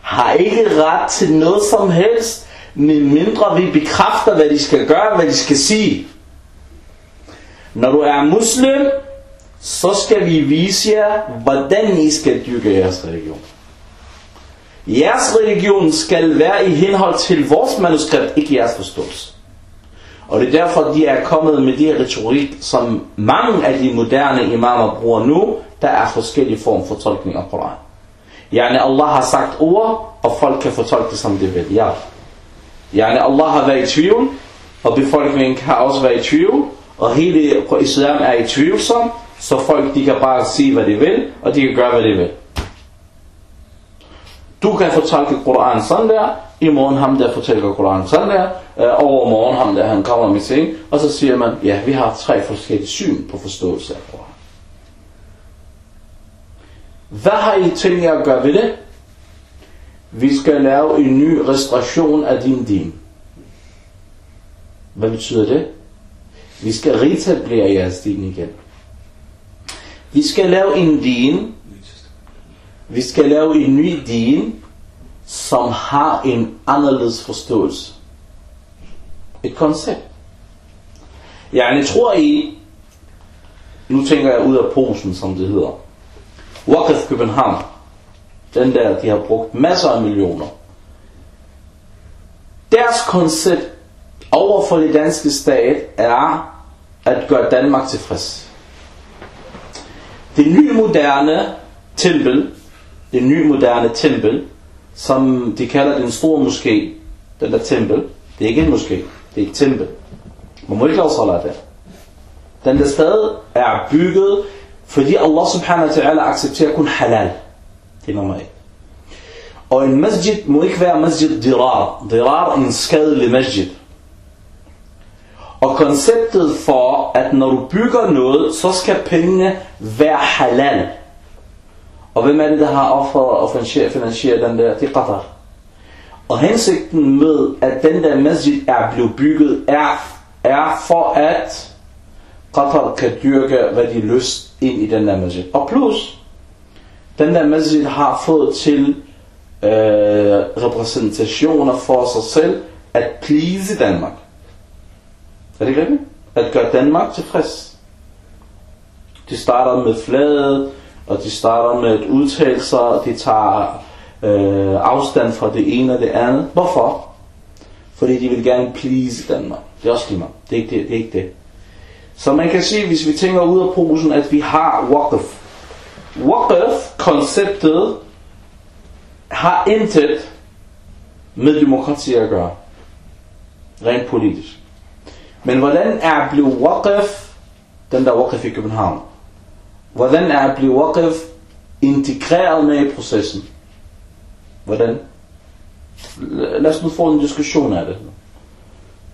har ikke ret til noget som helst, mindre vi bekræfter, hvad de skal gøre, hvad de skal sige. Når du er muslim, så skal vi vise jer, hvordan I skal dyrke jeres religion. Jeres religion skal være i henhold til vores manuskript, ikke jeres forståelse. Og det er derfor, de er kommet med de retorik, som mange af de moderne imamer bruger nu, der er forskellige form for tolkning af Koran. Yani Allah har sagt ord, og folk kan fortolke det som det vil. Ja. Yani Allah har været i tvivl, og befolkningen har også været i tvivl, og hele islam er i tvivl som, så folk de kan bare sige, hvad de vil, og de kan gøre, hvad de vil. Du kan fortolke Koranen sådan der, i morgen ham der fortæller Koranen sådan der, øh, over morgen ham der han kommer med ting, og så siger man, ja, vi har tre forskellige syn på forståelse af Koranen. Hvad har I tænkt jer at gøre ved det? Vi skal lave en ny restauration af din din. Hvad betyder det? Vi skal retablere jeres din igen. Vi skal lave en din, vi skal lave en ny din, som har en anderledes forståelse. Et koncept. Jeg tror I, nu tænker jeg ud af posen, som det hedder. Waqf København, den der, de har brugt masser af millioner. Deres koncept over for det danske stat er at gøre Danmark tilfreds. Det nye moderne tempel, det nye moderne tempel, som de kalder den store moské, den der tempel, det er ikke en moské, det er et tempel. Man må ikke lave salat der. Den der sted er bygget, fordi Allah subhanahu wa ta'ala accepterer kun halal. Det er nummer et. Og en masjid må ikke være masjid dirar. Dirar er en skadelig masjid. Og konceptet for, at når du bygger noget, så skal pengene være halal. Og hvem er det, der har offeret og finansieret den der? Det er Qatar. Og hensigten med, at den der masjid er blevet bygget, er, er for at Qatar kan dyrke, hvad de lyst ind i den der masjid. Og plus, den der masjid har fået til øh, repræsentationer for sig selv at please Danmark. Er det ikke rigtigt? At gøre Danmark tilfreds. De starter med flaget, og de starter med et udtalelser, de tager øh, afstand fra det ene og det andet. Hvorfor? Fordi de vil gerne please Danmark. Det er også klima. Det er ikke det. det, er ikke det. Så man kan sige, hvis vi tænker ud af posen, at vi har waqf. Waqf-konceptet har intet med demokrati at gøre. Rent politisk. Men hvordan er blevet waqf, den der waqf i København, hvordan er blevet waqf integreret med i processen? Hvordan? Lad os nu få en diskussion af det.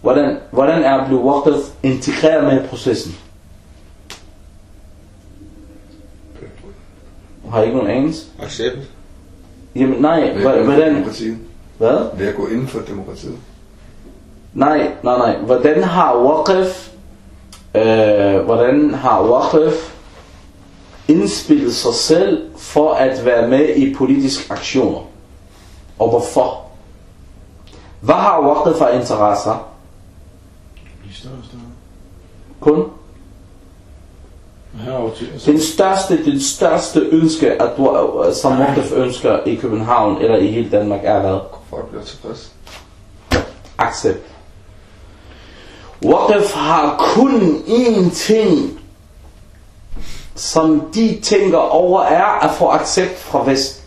Hvordan, hvordan er blevet waqf integreret med i processen? Har I ikke nogen anelse? Accept. Jamen nej, hvordan? Hvad? Ved at gå inden for demokratiet. Nej, nej, nej. Hvordan har Waqf, øh, hvordan har Waqf indspillet sig selv for at være med i politiske aktioner? Og hvorfor? Hvad har Waqf for interesser? Kun Herovre til. Altså, den største, den største ønske, at du, øh, som Muqtaf ønsker i København eller i hele Danmark, er hvad? Folk bliver tilfreds. Accept. Waqf har kun én ting, som de tænker over, er at få accept fra Vest.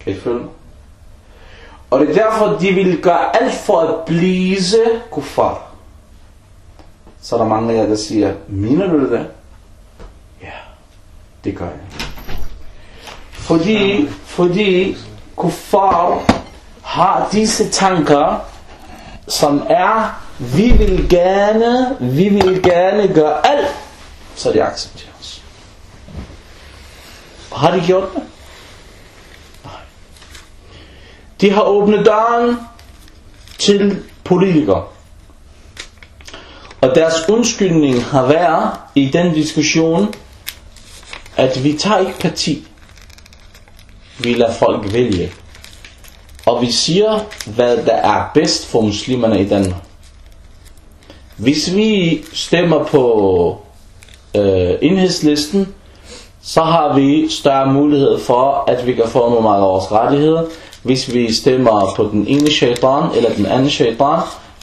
Kan I følge mig? Og det er derfor, de vil gøre alt for at blise kuffar. Så er der mange af jer, der siger, mener du det? Ja, det gør jeg. Fordi, fordi kuffar har disse tanker, som er, vi vil gerne, vi vil gerne gøre alt, så de accepterer os. Har de gjort det? Nej. De har åbnet døren til politikere. Og deres undskyldning har været i den diskussion, at vi tager ikke parti. Vi lader folk vælge. Og vi siger, hvad der er bedst for muslimerne i Danmark. Hvis vi stemmer på øh, enhedslisten, så har vi større mulighed for, at vi kan få nogle af vores rettigheder. Hvis vi stemmer på den ene shaitan eller den anden shaitan,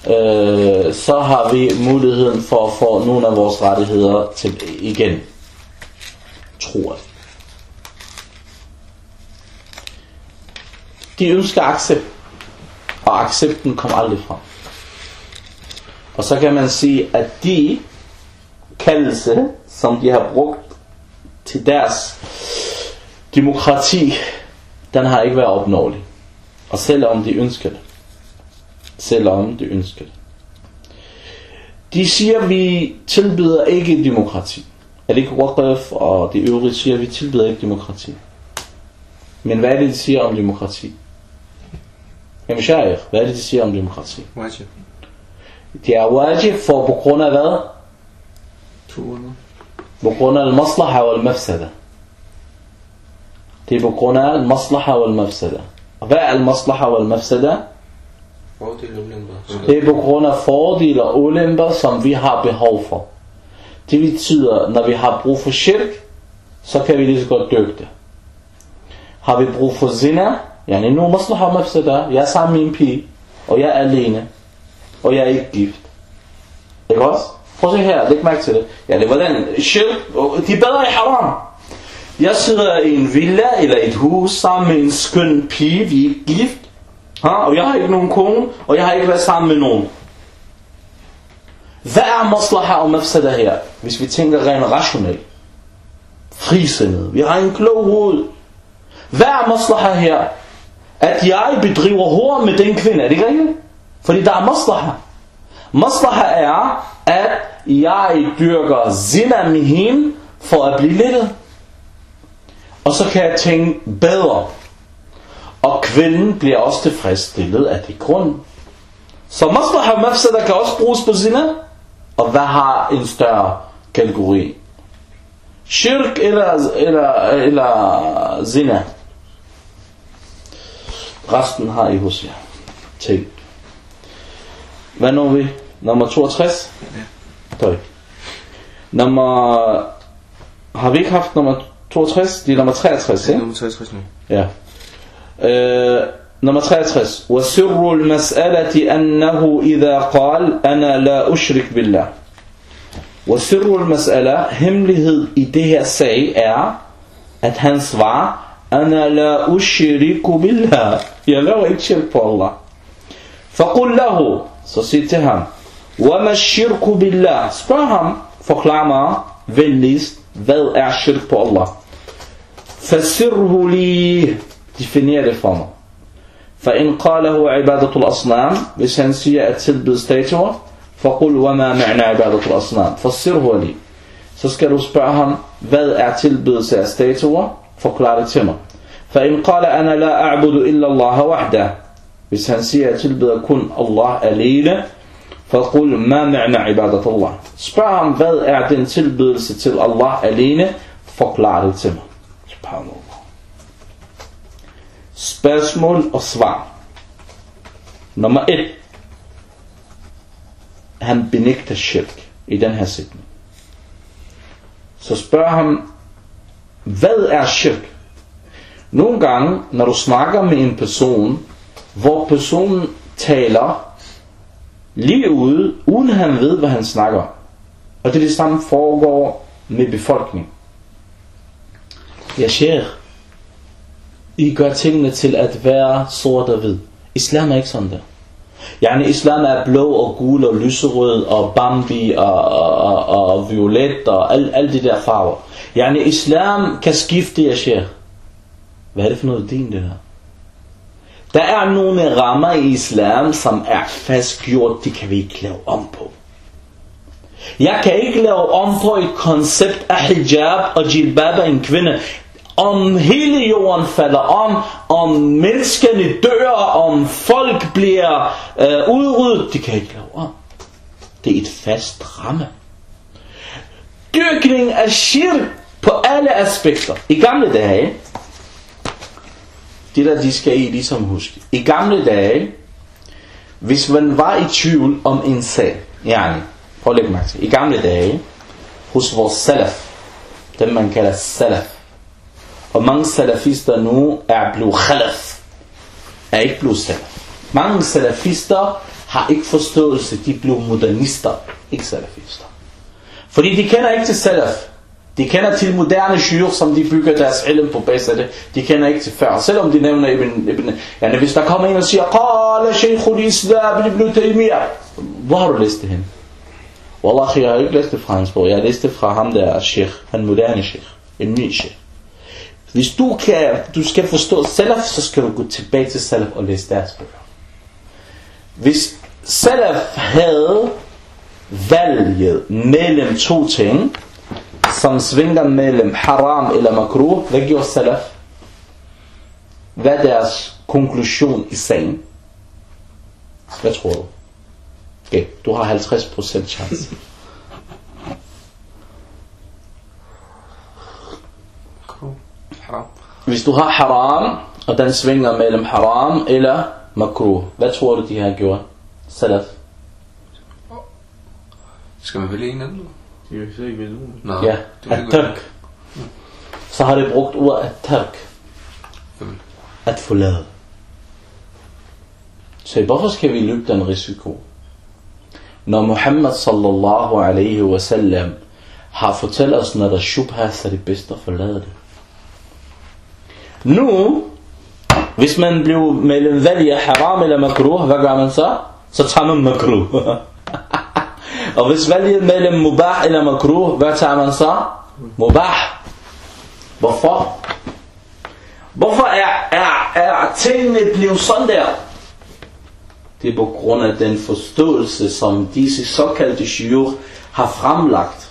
øh, så har vi muligheden for at få nogle af vores rettigheder til igen. Tror jeg. De ønsker accept, og accepten kom aldrig frem. Og så kan man sige, at de kaldelse, som de har brugt til deres demokrati, den har ikke været opnåelig. Og selvom de ønsker det. Selvom de ønsker det. De siger, at vi tilbyder ikke demokrati. Er det ikke Waqf og de øvrige siger, at vi tilbyder ikke demokrati. Men hvad er det, de siger om demokrati? Jamen Shaykh, hvad er det, de siger om demokrati? Wajib. Det er wajib for på grund af hvad? To uger. På grund af al-maslaha og al-mafsada. Det er på grund af al-maslaha og al-mafsada. Og hvad er al-maslaha og al-mafsada? Fordele og ulemper. Det er på grund af fordele og ulemper, som vi har behov for. Det betyder, når vi har brug for shirk, så kan vi lige så godt dyrke det. Har vi brug for zina, yani nu maslaha og mafsada, jeg er sammen med en pige, og jeg er alene, og jeg er ikke gift. Ikke også? Prøv at se her, læg mærke til det. Yani, hvordan? shirk, de er bedre i haram. Jeg sidder i en villa eller et hus sammen med en skøn pige, vi er gift. Ha? Og jeg har ikke nogen kone, og jeg har ikke været sammen med nogen. Hvad er maslaha og mafsada her, hvis vi tænker rent rationelt? Frisindet. Vi har en klog hoved. Hvad er maslaha her? At jeg bedriver hår med den kvinde, er det ikke rigtigt? Fordi der er maslaha. Maslaha er, at jeg dyrker zina med hende for at blive lettet. Og så kan jeg tænke bedre. Og kvinden bliver også tilfredsstillet af det grund. Så maslaha og mafsada kan også bruges på zina. Og hvad har en større kategori? Shirk eller, eller, eller zina? Resten har I hos jer. Tænk. Hvad når vi? Nummer 62? Ja. Nummer... Har vi ikke haft nummer 62? Det er nummer 63, Det er ikke? nummer 63 nu. Ja. Øh, nummer 63. وسر المسألة أنه إذا قال أنا لا أشرك بالله. وسر المسألة hemmelighed i det her sag er, at han svarer, أنا لا أشرك بالله. Ikke shirk på Allah. فقل له, ham, وما الشرك بالله. Spørg ham, forklar mig venligst, hvad er shirk på Allah. فسره لي definér det for mig. فإن قاله عبادة الأصنام hvis han siger at tilbede statuer فقل وما معنى عبادة الأصنام فسره لي så skal du spørge ham hvad er tilbedelse af statuer forklare til mig. For en kala ana la a'budu illa Allah wahda. Hvis han siger, at jeg kun Allah alene, فقل ما معنى عبادة الله؟ سبحان فذ أعدن تلبل ستل الله ألين فقل عرلتما سبحان الله. سبسمون أصبع. نما إد هم بنكت الشرك. إذن هسيتم سبحان hvad er shirk? Nogle gange, når du snakker med en person, hvor personen taler lige ude, uden han ved, hvad han snakker. Og det er det samme foregår med befolkningen. Ja, sheikh, I gør tingene til at være sort og hvid. Islam er ikke sådan der. Yani islam er blå og gul og lyserød og bambi og, og, og, og violet og alle al de der farver. Yani islam kan skifte, jeg siger. Hvad er det for noget din det her? Der er nogle rammer i islam, som er fastgjort, det kan vi ikke lave om på. Jeg kan ikke lave om på et koncept af hijab og jilbab af en kvinde. Om hele jorden falder om, om menneskene dør, om folk bliver øh, udryddet, det kan jeg ikke lave om. Det er et fast ramme. Dyrkning af shirk på alle aspekter. I gamle dage, det der de skal I ligesom huske. I gamle dage, hvis man var i tvivl om en sag, yani, prøv at lægge mærke til, i gamle dage, hos vores salaf, dem man kalder salaf, og mange salafister nu er blevet khalaf, er ikke blevet salaf. Mange salafister har ikke forståelse, de blev modernister, ikke salafister. Fordi de kender ikke til salaf. De kender til moderne syre, som de bygger deres ilm på base af det. De kender ikke til før. Selvom de nævner Ibn... Ibn yani hvis der kommer en og siger, Qala Sheikhul Islam Ibn Taymiyyah. Hvor har du læst det hen? Wallahi, jeg har ikke læst det fra hans bog. Jeg har læst det fra ham der sheikh. Han moderne sheikh. En ny sheikh. Hvis du, kan, du skal forstå salaf, så skal du gå tilbage til salaf og læse deres bøger. Hvis salaf havde valget mellem to ting, som svinger mellem haram eller makruh, hvad gjorde salaf? Hvad er deres konklusion i sagen? Hvad tror du? Okay, du har 50% chance. Haram. Hvis du har haram, og den svinger mellem haram eller makruh, hvad tror du, de har gjort? Salaf. Skal man vælge en af dem? De kan ikke vælge nogen. Nå, Ja, at-tark. Så har de brugt ordet at-tark. At forlade. Så hvorfor skal vi løbe den risiko? Når Muhammad sallallahu alaihi wa sallam har fortalt os, når der er shubha, så er det bedst at forlade det. Nu, hvis man blev mellem vælge haram eller makruh, hvad gør man så? Så tager man makruh. Og hvis valget mellem mubah eller makruh, hvad tager man så? Mubah. Hvorfor? Hvorfor er, er, er tingene blevet sådan der? Det er på grund af den forståelse, som disse såkaldte shiur har fremlagt.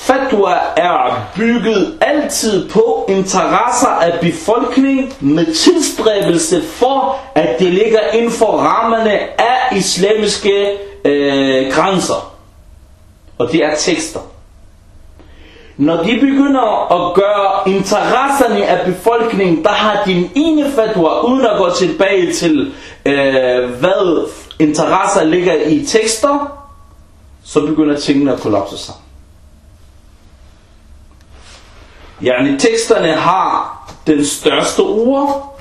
Fatwa er bygget altid på interesser af befolkningen med tilstræbelse for, at det ligger inden for rammerne af islamiske øh, grænser. Og det er tekster. Når de begynder at gøre interesserne af befolkningen, der har din ene fatwa, uden at gå tilbage til, øh, hvad interesser ligger i tekster, så begynder tingene at kollapse sammen. Yani teksterne har den største ord,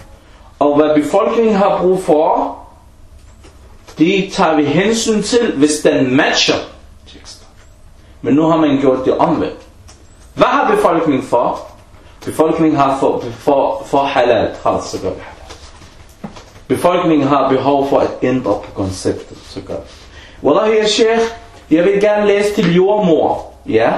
og hvad befolkningen har brug for, det tager vi hensyn til, hvis den matcher tekster. Men nu har man gjort det omvendt. Hvad har befolkningen for? Befolkningen har for, for, for halal. Khalas, så gør vi halal. Befolkningen har behov for at ændre på konceptet. Så gør vi. Wallahi, ya sheikh, jeg vil gerne læse til jordmor. Ja,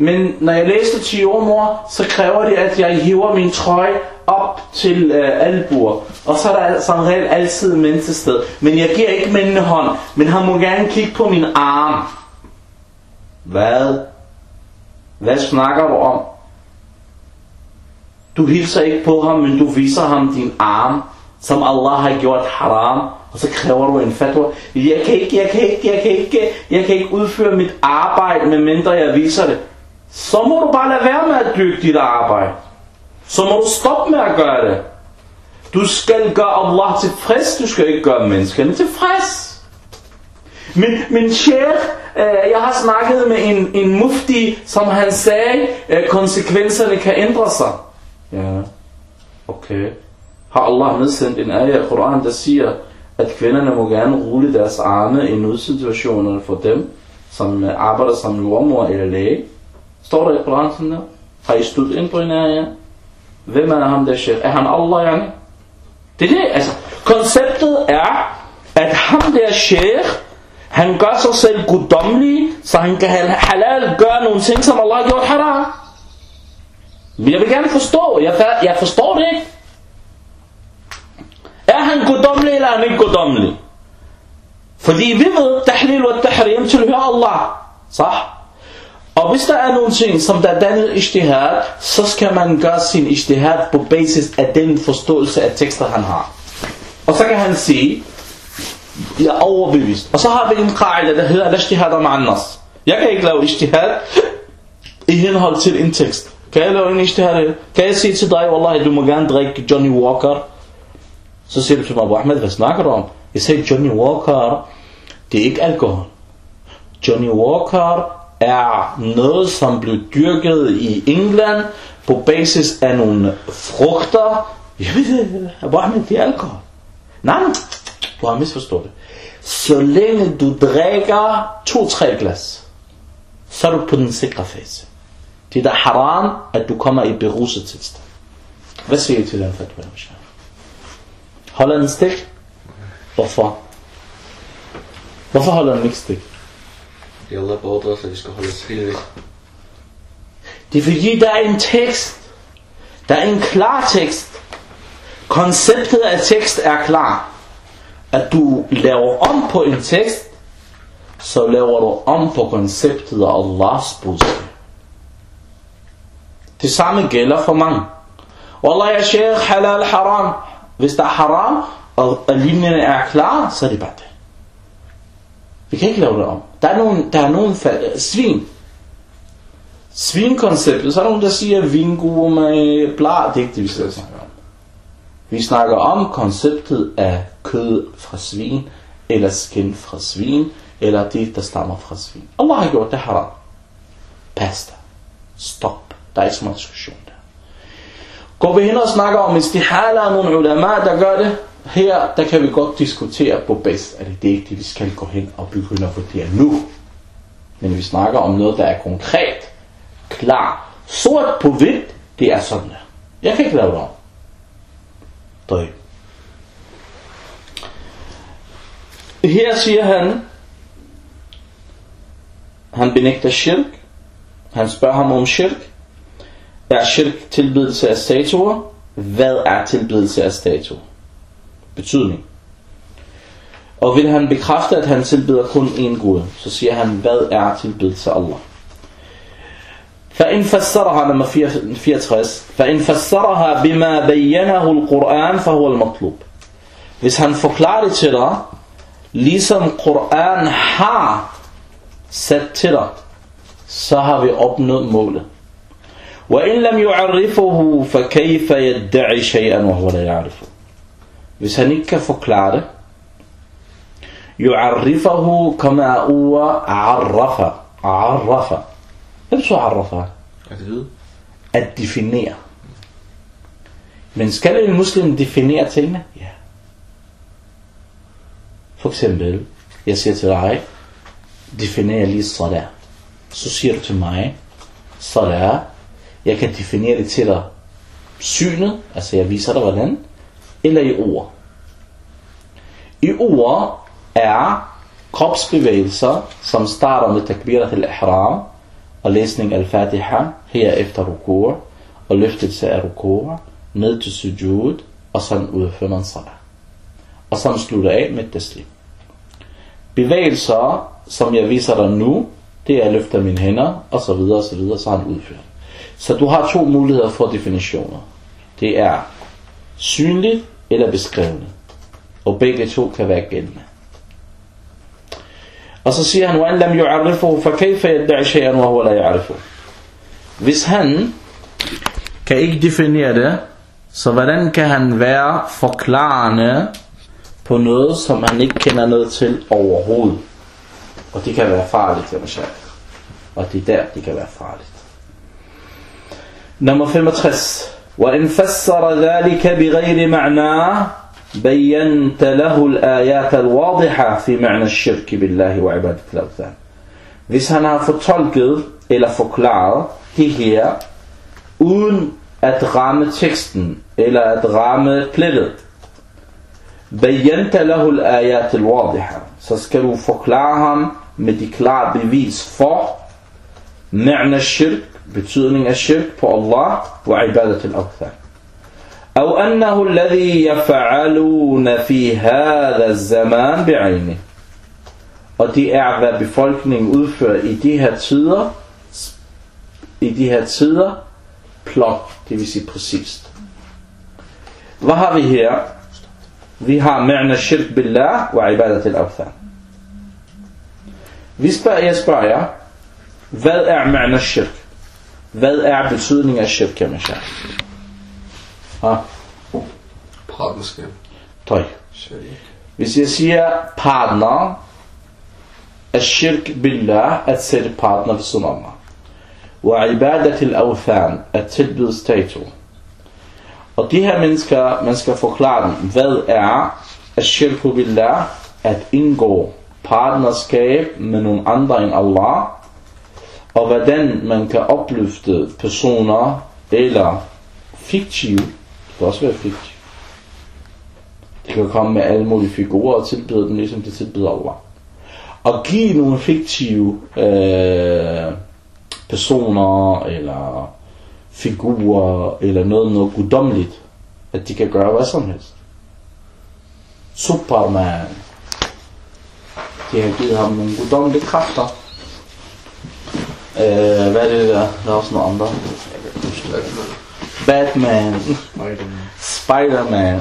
men når jeg læste til jordmor, så kræver det, at jeg hiver min trøje op til øh, albuer. Og så er der altså som regel altid mænd til sted. Men jeg giver ikke mændene hånd. Men han må gerne kigge på min arm. Hvad? Hvad snakker du om? Du hilser ikke på ham, men du viser ham din arm, som Allah har gjort haram, og så kræver du en fatwa. Jeg kan ikke, jeg kan ikke, jeg kan ikke, jeg kan ikke udføre mit arbejde, medmindre jeg viser det. Så må du bare lade være med at dyrke dit arbejde. Så må du stoppe med at gøre det. Du skal gøre Allah tilfreds, du skal ikke gøre menneskerne tilfreds. Men, men sheikh, øh, jeg har snakket med en, en mufti, som han sagde, øh, konsekvenserne kan ændre sig. Ja, okay. Har Allah nedsendt en ayah i Koranen, der siger, at kvinderne må gerne rulle deres arme i nødsituationerne for dem, som øh, arbejder som jordmor eller læge. Står der i Koranen sådan der? Har I stået ind på en ayah? Hvem er ham der sheikh? Er han Allah, yani? Det er det, altså. Konceptet er, at ham der sheikh, han gør sig selv guddommelig, så han kan halal gøre nogle ting, som Allah har gjort haram. Men jeg vil gerne forstå, jeg, jeg forstår det ikke. Er han guddommelig, eller er han ikke guddommelig? Fordi vi ved, tahlil og tahrim tilhører Allah. Sah? Og hvis der er nogle ting, som der er dannet ijtihad, så skal man gøre sin ijtihad på basis af den forståelse af tekster, han har. Og så kan han sige, jeg er overbevist. Og så har vi en qa'ila, der hedder al-ishtihad om andres. Jeg kan ikke lave ijtihad i henhold til en tekst. Kan jeg lave en ijtihad? Kan jeg sige til dig, Wallahi, du må gerne drikke Johnny Walker? Så siger du til mig, Abu Ahmed, hvad snakker du om? Jeg sagde, Johnny Walker, det er ikke alkohol. Johnny Walker er noget, som blev dyrket i England på basis af nogle frugter. Jeg ved det, Abu Ahmed, det alkohol. Nej, du har misforstået det. Så længe du drikker to-tre glas, så er du på den sikre fase. Det er haram, at du kommer i beruset tilstand. Hvad siger I til den fatwa, Holder den stik? Hvorfor? Hvorfor holder den ikke stik? Det er Allah beordrer os, at vi skal holde os helt væk. Det er fordi, der er en tekst. Der er en klar tekst. Konceptet af tekst er klar. At du laver om på en tekst, så laver du om på konceptet af Allahs budskab. Det samme gælder for mange. Wallah ya sheikh, halal, haram. Hvis der er haram, og linjerne er klar, så er det bare det. Vi kan ikke lave det om. Der er nogen, der er nogen svin. Svinkonceptet, så er der nogen, der siger, vingode med bla, det er ikke det, vi skal snakke om. Vi snakker om konceptet af kød fra svin, eller skin fra svin, eller det, der stammer fra svin. Allah har gjort det haram. Pasta. Stop. Der er ikke så meget diskussion der. Går vi hen og snakker om istihala og nogle ulama, der gør det, her, der kan vi godt diskutere på bedst, at det. Det ikke det, vi skal gå hen og begynde at vurdere nu. Men vi snakker om noget, der er konkret, klar, sort på hvidt, det er sådan der. Jeg kan ikke lave det om. Døj. Her siger han, han benægter shirk. Han spørger ham om shirk. Er shirk tilbedelse af statuer? Hvad er tilbedelse af statuer? betydning. Og vil han bekræfte, at han tilbeder kun én Gud, så siger han, hvad er tilbedelse af Allah? فإن فسرها nummer 64 فإن فسرها بما بينه القرآن فهو المطلوب Hvis han forklarer det til dig, ligesom Koran har sat til dig, så har vi opnået målet. وإن لم يعرفه فكيف يدعي شيئا وهو لا يعرفه hvis han ikke kan forklare det, kama huwa arrafa. Arrafa. Hvad betyder arrafa? At definere. Men skal en muslim definere tingene? Ja. For eksempel, jeg siger til dig, definerer lige sådan. Så siger du til mig, sådan. Jeg kan definere det til dig synet, altså jeg viser dig hvordan, eller i ord. I ord er kropsbevægelser, som starter med takbirat al-ihram og læsning al-fatiha, herefter rukur og løftelse af rukur, ned til sujud, og sådan udfører man salat. Og sådan slutter af med taslim. Bevægelser, som jeg viser dig nu, det er at løfte mine hænder, og så videre, og så videre, så han udfører. Så du har to muligheder for definitioner. Det er synligt eller beskrevne. Og begge to kan være gældende. Og så siger han, وَأَنْ لَمْ يُعَرِّفُهُ فَكَيْفَ يَدَّعِ شَيْئًا وَهُوَ لَا يَعْرِفُهُ Hvis han kan ikke definere det, så hvordan kan han være forklarende på noget, som han ikke kender noget til overhovedet? Og det kan være farligt, jeg sige. Og det er der, det kan være farligt. Nummer 65. وإن فسر ذلك بغير معنى بينت له الآيات الواضحة في معنى الشرك بالله وعبادة الأوثان. Hvis han har fortolket eller forklaret det her, uden at ramme teksten, eller at ramme plettet, Bayanta lahu al-ayat al-wadiha. Så skal du forklare ham med de klare bevis for ma'na shirk, betydning af shirk på Allah, og ibadat al-awthan. أو أنه الذي يفعلون في هذا الزمان بعينه og det er hvad befolkningen udfører i de her tider i de her tider plot, det vil sige præcist hvad har vi her vi har ma'na shirk billah og ibadat al-awthan vi spørger, jeg spørger jer hvad er ma'na shirk Hvad er betydningen af shirk, Masha? Ha? Partnerskab. Tøj. Hvis jeg siger partner, er shirk billah at sætte partner ved siden Allah. Og ibadat al-awthan at tilbyde statuer. Og de her mennesker, man skal forklare dem, hvad er ashirku billah, at indgå partnerskab med nogle andre end Allah, og hvordan man kan opløfte personer eller fiktive, det kan også være fiktive, de kan komme med alle mulige figurer og tilbyde dem, ligesom de tilbyder Allah. Og give nogle fiktive øh, personer, eller figurer, eller noget, noget guddommeligt, at de kan gøre hvad som helst. Superman. De har givet ham nogle guddommelige kræfter. Eh, øh, hvad er det der? Der er også nogle andre. Batman. Spider-Man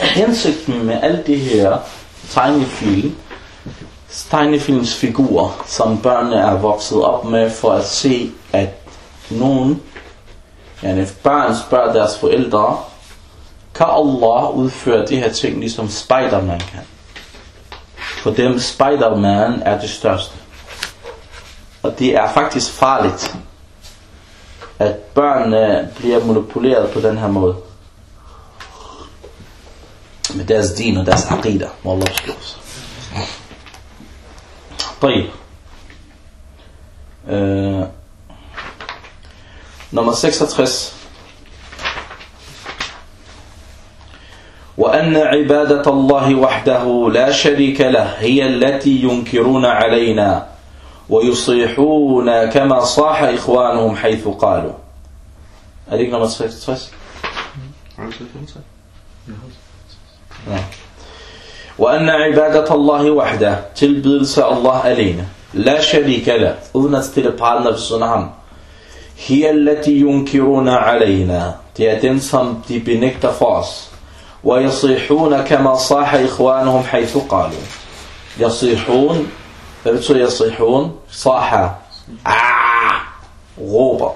hensigten med alle de her tegnefilm, tegnefilmsfigurer, som børnene er vokset op med, for at se, at nogen, yani børn spørger deres forældre, kan Allah udføre de her ting, ligesom Spider-Man kan? For dem, Spider-Man er det største. Og det er faktisk farligt, at børnene bliver manipuleret på den her måde med deres din og deres aqida. Må Allah beskytte os. طيب øh, nummer 66 وأن عبادة الله وحده لا شريك له هي التي ينكرون علينا ويصيحون كما صاح إخوانهم حيث قالوا. أديك نمبر 66 وأن عبادة الله وحده tilbydelse Allah alene لا شريك له. ved siden af ham هي التي ينكرون علينا. de benægter for os ويصيحون كما صاح إخوانهم حيث قالوا. يصيحون hvad betyder يصيحون صاح ah, råber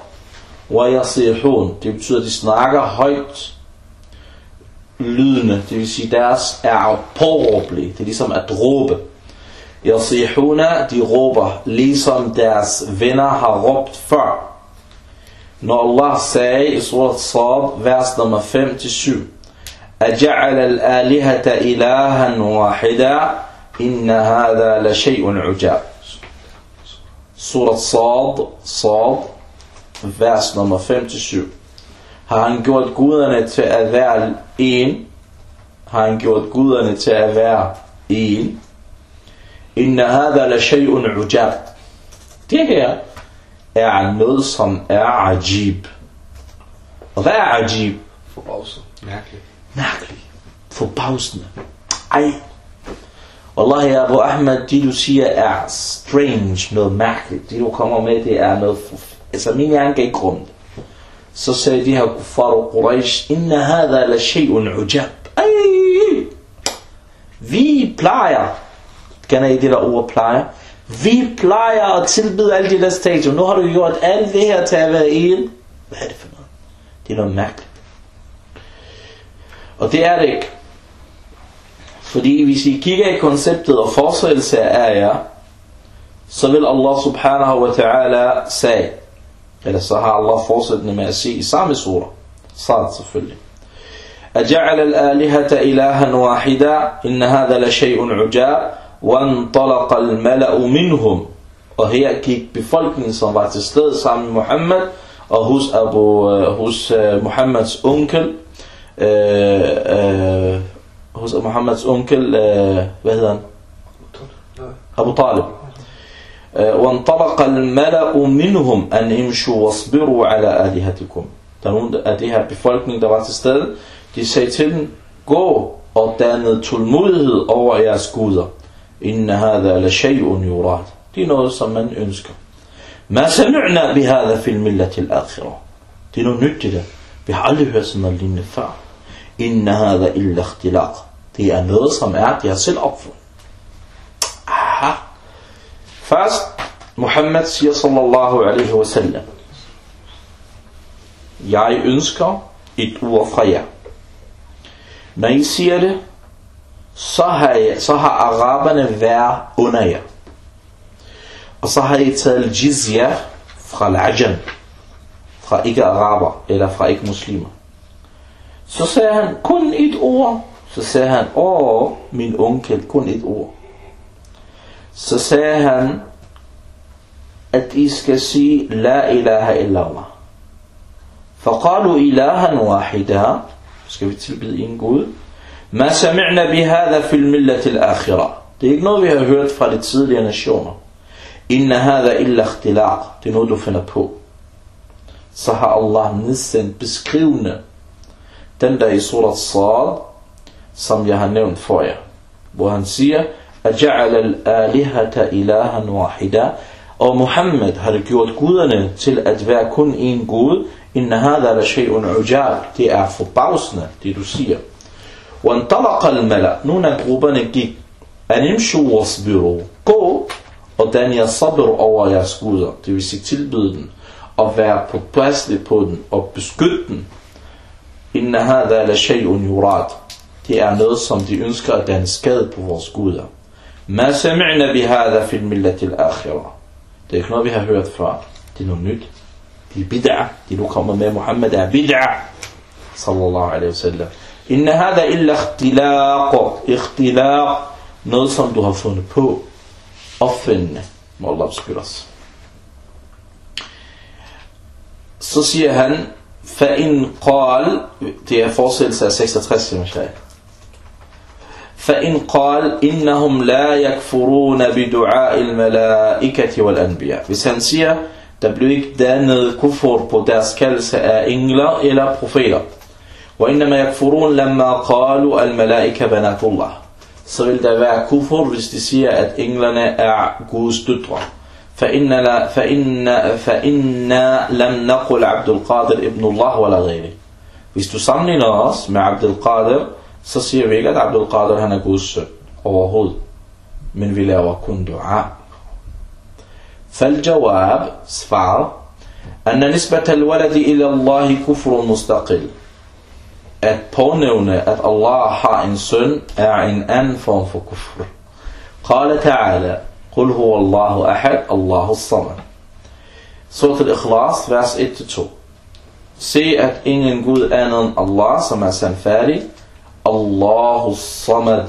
ويصيحون det betyder de snakker højt lydende, det vil sige deres er påråbelige, det er ligesom at råbe. Yasihuna, de råber, ligesom deres venner har råbt før. Når Allah sagde i surat Sad, vers nummer 5-7, أجعل الآلهة إلها واحدا إن هذا لشيء عجاب Surat Sad, Sad, vers nummer 5-7 har han gjort guderne til at være en, har han gjort guderne til at være en. Inna hadha la shay'un ujab. Det her er noget, som er ajib. Og hvad er ajib? Forbavset. Mærkeligt. Mærkeligt. Forbavsende. Ej. Wallahi, Abu Ahmed, det du siger er strange, noget mærkeligt. Det du kommer med, det er noget... Altså, min hjerne kan ikke rumme det. så sagde de her kuffar og Quraysh, inna hadha la shay'un ujab. Ej! Vi plejer, kan I det der ord plejer? Vi plejer at tilbyde alle de der stadier. Nu har du gjort alt det her til at være en. Hvad er det for noget? Det er noget mærkeligt. Og det er det ikke. Fordi hvis I kigger i konceptet og forsættelse af jer, så vil Allah subhanahu wa ta'ala sige, eller så har Allah fortsættende med at sige i samme sura, Sad selvfølgelig. أجعل الآلهة إلها واحدا إن هذا لشيء عجاب وانطلق الملأ منهم og her gik befolkningen, som var til stede sammen med Muhammad, og hos, Abu, uh, uh, uh, hos Mohammeds onkel, uh, hvad hedder han? Abu Talib. وانطلق الملأ منهم أن يمشوا واصبروا على آلهتكم. تنون أديها بفولكنين دوار تستاذ دي سيتل جو أدان تلموده أو ياسكوذا إن هذا لشيء يراد. دي نوصا من أنسك ما سمعنا بهذا في الملة الآخرة. دي نو نجد بحال هو سمال لنفع إن هذا إلا اختلاق. Det er noget, som er, de har selv opfundet. Aha. Først, Muhammad siger sallallahu alaihi wa sallam. Jeg ønsker et ord fra jer. Når I siger det, så har, jeg, så har araberne været under jer. Og så har I taget jizya fra al fra ikke araber eller fra ikke muslimer. Så sagde han, kun et ord. Så sagde han, åh, min onkel, kun et ord. Så sagde han, at I skal sige, la ilaha illallah. فقالوا إلها واحدا skal vi tilbyde en Gud. Ma sami'na bihada fil millati al-akhirah. Det er ikke noget, vi har hørt fra de tidligere nationer. Inna hada illa ikhtilaq. Det er noget, du finder på. Så har Allah nedsendt beskrivende den der i surat Sad, som jeg har nævnt for jer. Hvor han siger, Aja'al al-alihata ilahan wahida. Og Muhammed har gjort guderne til at være kun en Gud, Inna hadha la shay'un ujab. Det er forbavsende, det du siger. وانطلق الملأ Nogle af grupperne gik. Animshu wasbiru. Gå og dan jer sabr over jeres guder. Det vil sige tilbyde den. Og være på plads på den. Og beskytte den. Inna hadha la shay'un yurad. Det er noget, som de ønsker at danne skade på vores guder. Ma sami'na bihada fil millati al-akhirah. Det er ikke noget, vi har hørt før. Det er noget nyt. de bid'ah, de nu kommer med Muhammad er bid'ah, sallallahu alaihi wasallam. Inna hada illa ikhtilaq, ikhtilaq, noget som du har fundet på, opfindende, må Allah beskytte os. Så siger han, فإن قال, det er fortsættelse af 66, مشاهد. فإن قال إنهم لا يكفرون بدعاء الملائكة والأنبياء. Hvis han siger, Der blev ikke dannet kufur på deres kaldelse af engler eller profeter. وإنما يكفرون لما قالوا الملائكة بنات الله. Så vil der være kufur, hvis de siger, at englerne er Guds døtre. فإن لا فإن فإن لم نقل عبد القادر ابن الله ولا غيره. Hvis du sammenligner os med Abdul Qadir, så siger vi ikke, at Abdul Qadir han er Guds søn overhovedet. Men vi laver kun dua. فالجواب سفار أن نسبة الولد إلى الله كفر مستقل at pånævne at Allah har en søn er en anden form for kufr. قال تعالى قل هو الله أحد الله الصمد Surat al-Ikhlas, vers 1-2. Se, at ingen Gud andet end Allah, som er sandfærdig. الله الصمد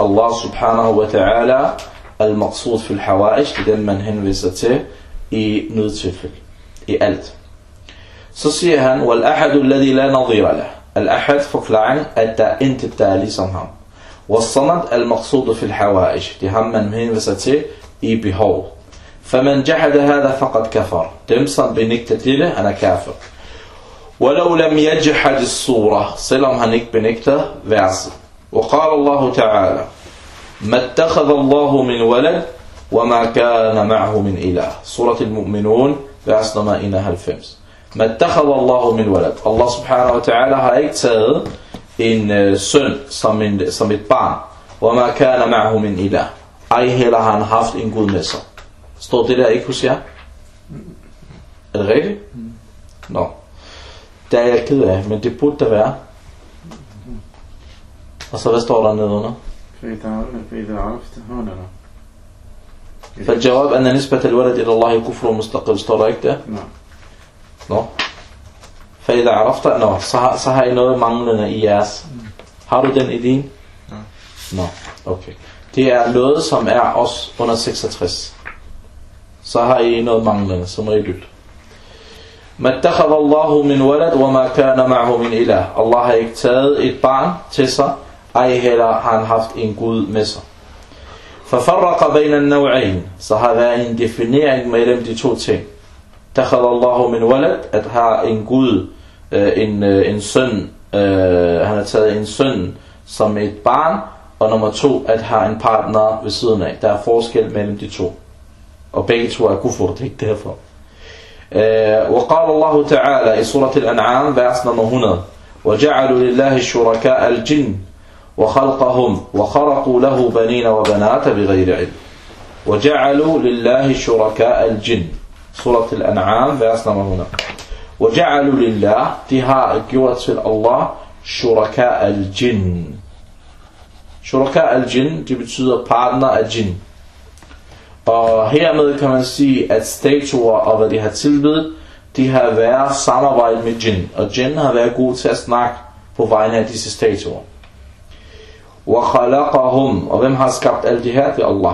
الله سبحانه وتعالى المقصود في الحوائج اذا من هنويزا تيه اي نوتفل اي الت سوسيهان والاحد الذي لا نظير له الاحد فكلا عن اتا انت التالي صنهم والصمد المقصود في الحوائج دي هم من هنويزا تيه اي بيهول فمن جحد هذا فقد كفر تمصد بنكتة أنا كافر ولو لم يجحد الصورة. سلام هنك بنكتة فعز وقال الله تعالى ما اتخذ الله من ولد وما كان معه من إله. سورة المؤمنون فعز ما إنها الفمس. ما اتخذ الله من ولد. الله سبحانه وتعالى هيكت إن سن سمت بان. وما كان معه من إله. أي هلا هن إن قد نسا. استطيع إيكوس يا الغير نعم. det er jeg ked af men det burde der være og så hvad står der nedenunder? فإذا فإذا عرفت هنا فالجواب أن نسبة الولد إلى الله كفر مستقل står der ikke der? Nej. Nå. فإذا عرفت Nå, så har, så har I noget manglende i jeres. Har du den i din? Ja. Nå, okay. Det er noget, som er også under 66. Så har I noget manglende, så må I lytte. ما اتخذ الله من ولد وما كان معه من إله Allah har ikke taget et barn til sig ej heller har han haft en Gud med sig ففرق بين النوعين så har været en definering mellem de to ting اتخذ الله من ولد at har en Gud øh, en, øh, en søn øh, han har taget en søn som et barn og nummer to at har en partner ved siden af der er forskel mellem de to og begge to er kufur det er ikke derfor آه، وقال الله تعالى في سورة الأنعام vers nummer 100 وجعلوا لله الشركاء الجن وخلقهم وخرقوا له بنين وبنات بغير علم. وجعلوا لله شركاء الجن. سورة الأنعام vers nummer 100 وجعلوا لله de har gjort til Allah شركاء الجن. شركاء الجن det betyder partner af jinn Og hermed kan man sige, at statuer og hvad de har tilbedt, de har været samarbejde med jinn. Og jinn har været god til at snakke på vegne af disse statuer. وَخَلَقَهُمْ Og hvem har skabt alt det her? Det er Allah.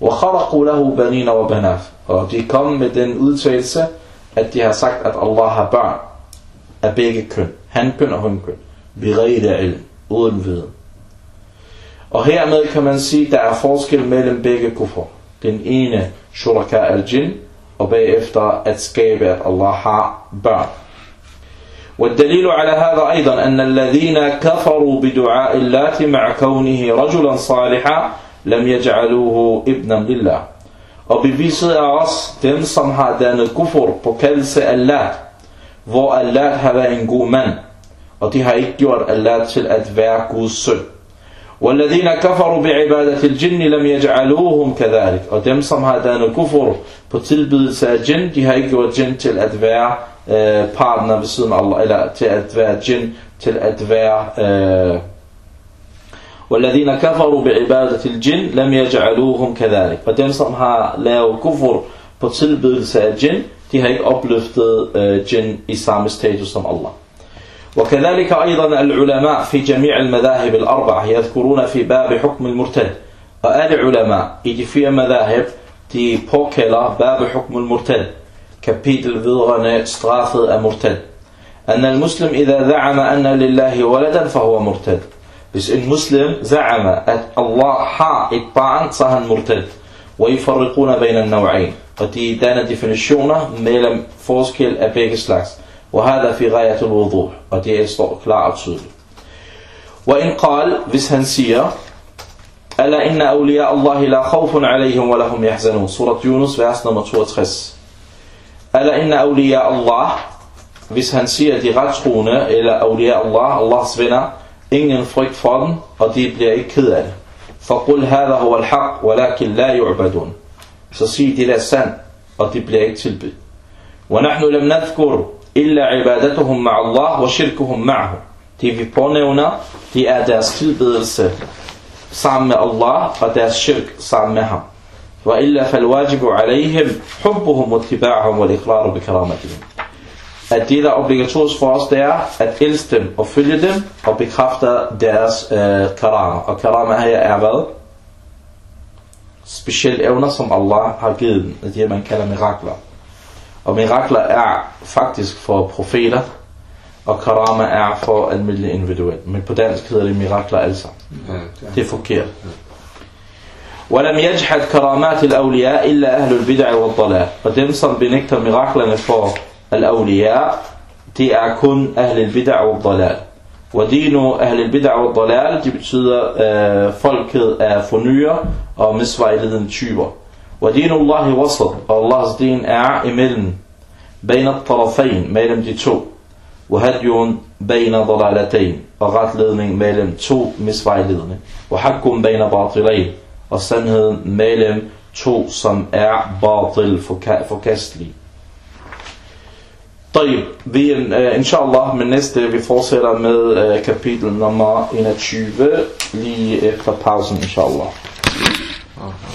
وَخَلَقُوا لَهُ بَنِينَ وَبَنَاتٍ Og de kom med den udtalelse, at de har sagt, at Allah har børn af begge køn. Hankøn og hunkøn. بِغَيْرِ ilm Uden viden. Og hermed kan man sige, at der er forskel mellem begge kuffer. Den ene shuraka al-jinn, og bagefter at skabe, at Allah har børn. والدليل على هذا أيضا أن الذين كفروا بدعاء اللات مع كونه رجلا صالحا لم يجعلوه ابنا لله Og beviset er også dem, som har dannet kufur på kaldelse Allah, hvor Allah har været en god mand, og de har ikke gjort Allah til at være Guds søn. والذين كفروا بعبادة الجن لم يجعلوهم كذلك og dem som har dannet kufur på tilbedelse af jinn de har ikke gjort jinn til at være øh, partner ved siden af Allah eller til at være jinn til at være øh, والذين كفروا بعبادة الجن لم يجعلوهم كذلك og dem som har lavet kufur på tilbedelse af jinn de har ikke opløftet øh, jinn i samme status som Allah وكذلك أيضا العلماء في جميع المذاهب الأربعة يذكرون في باب حكم المرتد. وآل علماء إذا في مذاهب تي بوكيلا باب حكم المرتد. كبيت الفضغنة استغاثة المرتد. أن المسلم إذا زعم أن لله ولدا فهو مرتد. بس المسلم زعم أن الله حا إطاعا صح المرتد ويفرقون بين النوعين. وتي دانا ديفينيشونا ميلم فوسكيل أبيكسلاكس وهذا في غاية الوضوح. قد يستطيع كلا عبسوه وإن قال بس هنسية ألا إن أولياء الله لا خوف عليهم ولهم يحزنون. سورة يونس فيرس نمر 62 ألا إن أولياء الله بس هنسية دي غاتخونة إلى أولياء الله. الله سبنا إن فريك فرن قديب لأي كذل فقل هذا هو الحق ولكن لا يعبدون. سيدي لا سن قديب لأي تلبي. ونحن لم نذكر إلا عبادتهم مع الله وشركهم معه Det vi pånævner, det er deres tilbedelse sammen med Allah og deres shirk sammen med ham. وإلا فالواجب عليهم حبهم واتباعهم والإقرار بكرامتهم. At det, der er obligatorisk for os, det er at elske dem og følge dem og bekræfte deres øh, karama. Og karama her er hvad? Specielle evner, som Allah har givet dem. Det er, man kalder mirakler. Og mirakler er faktisk for profeter, og karama er for almindelig individuel. Men på dansk hedder det mirakler altså. Ja, det er. Det er forkert. ولم يجحد كرامات الأولياء إلا أهل البدع والضلال og dem som benægter miraklerne for al-awliya det er kun أهل البدع والضلال ودين أهل البدع والضلال det betyder øh, folket er fornyer og misvejledende typer ودين الله وسط og Allahs din er imellem بين الطرفين mellem de to وهدي بين ضلالتين og retledning mellem to misvejledende وحق بين باطلين og sandheden mellem to som er batil forka- forkastelige طيب vi uh, inshallah men næste vi fortsætter med uh, kapitel nummer 21 lige efter pausen inshallah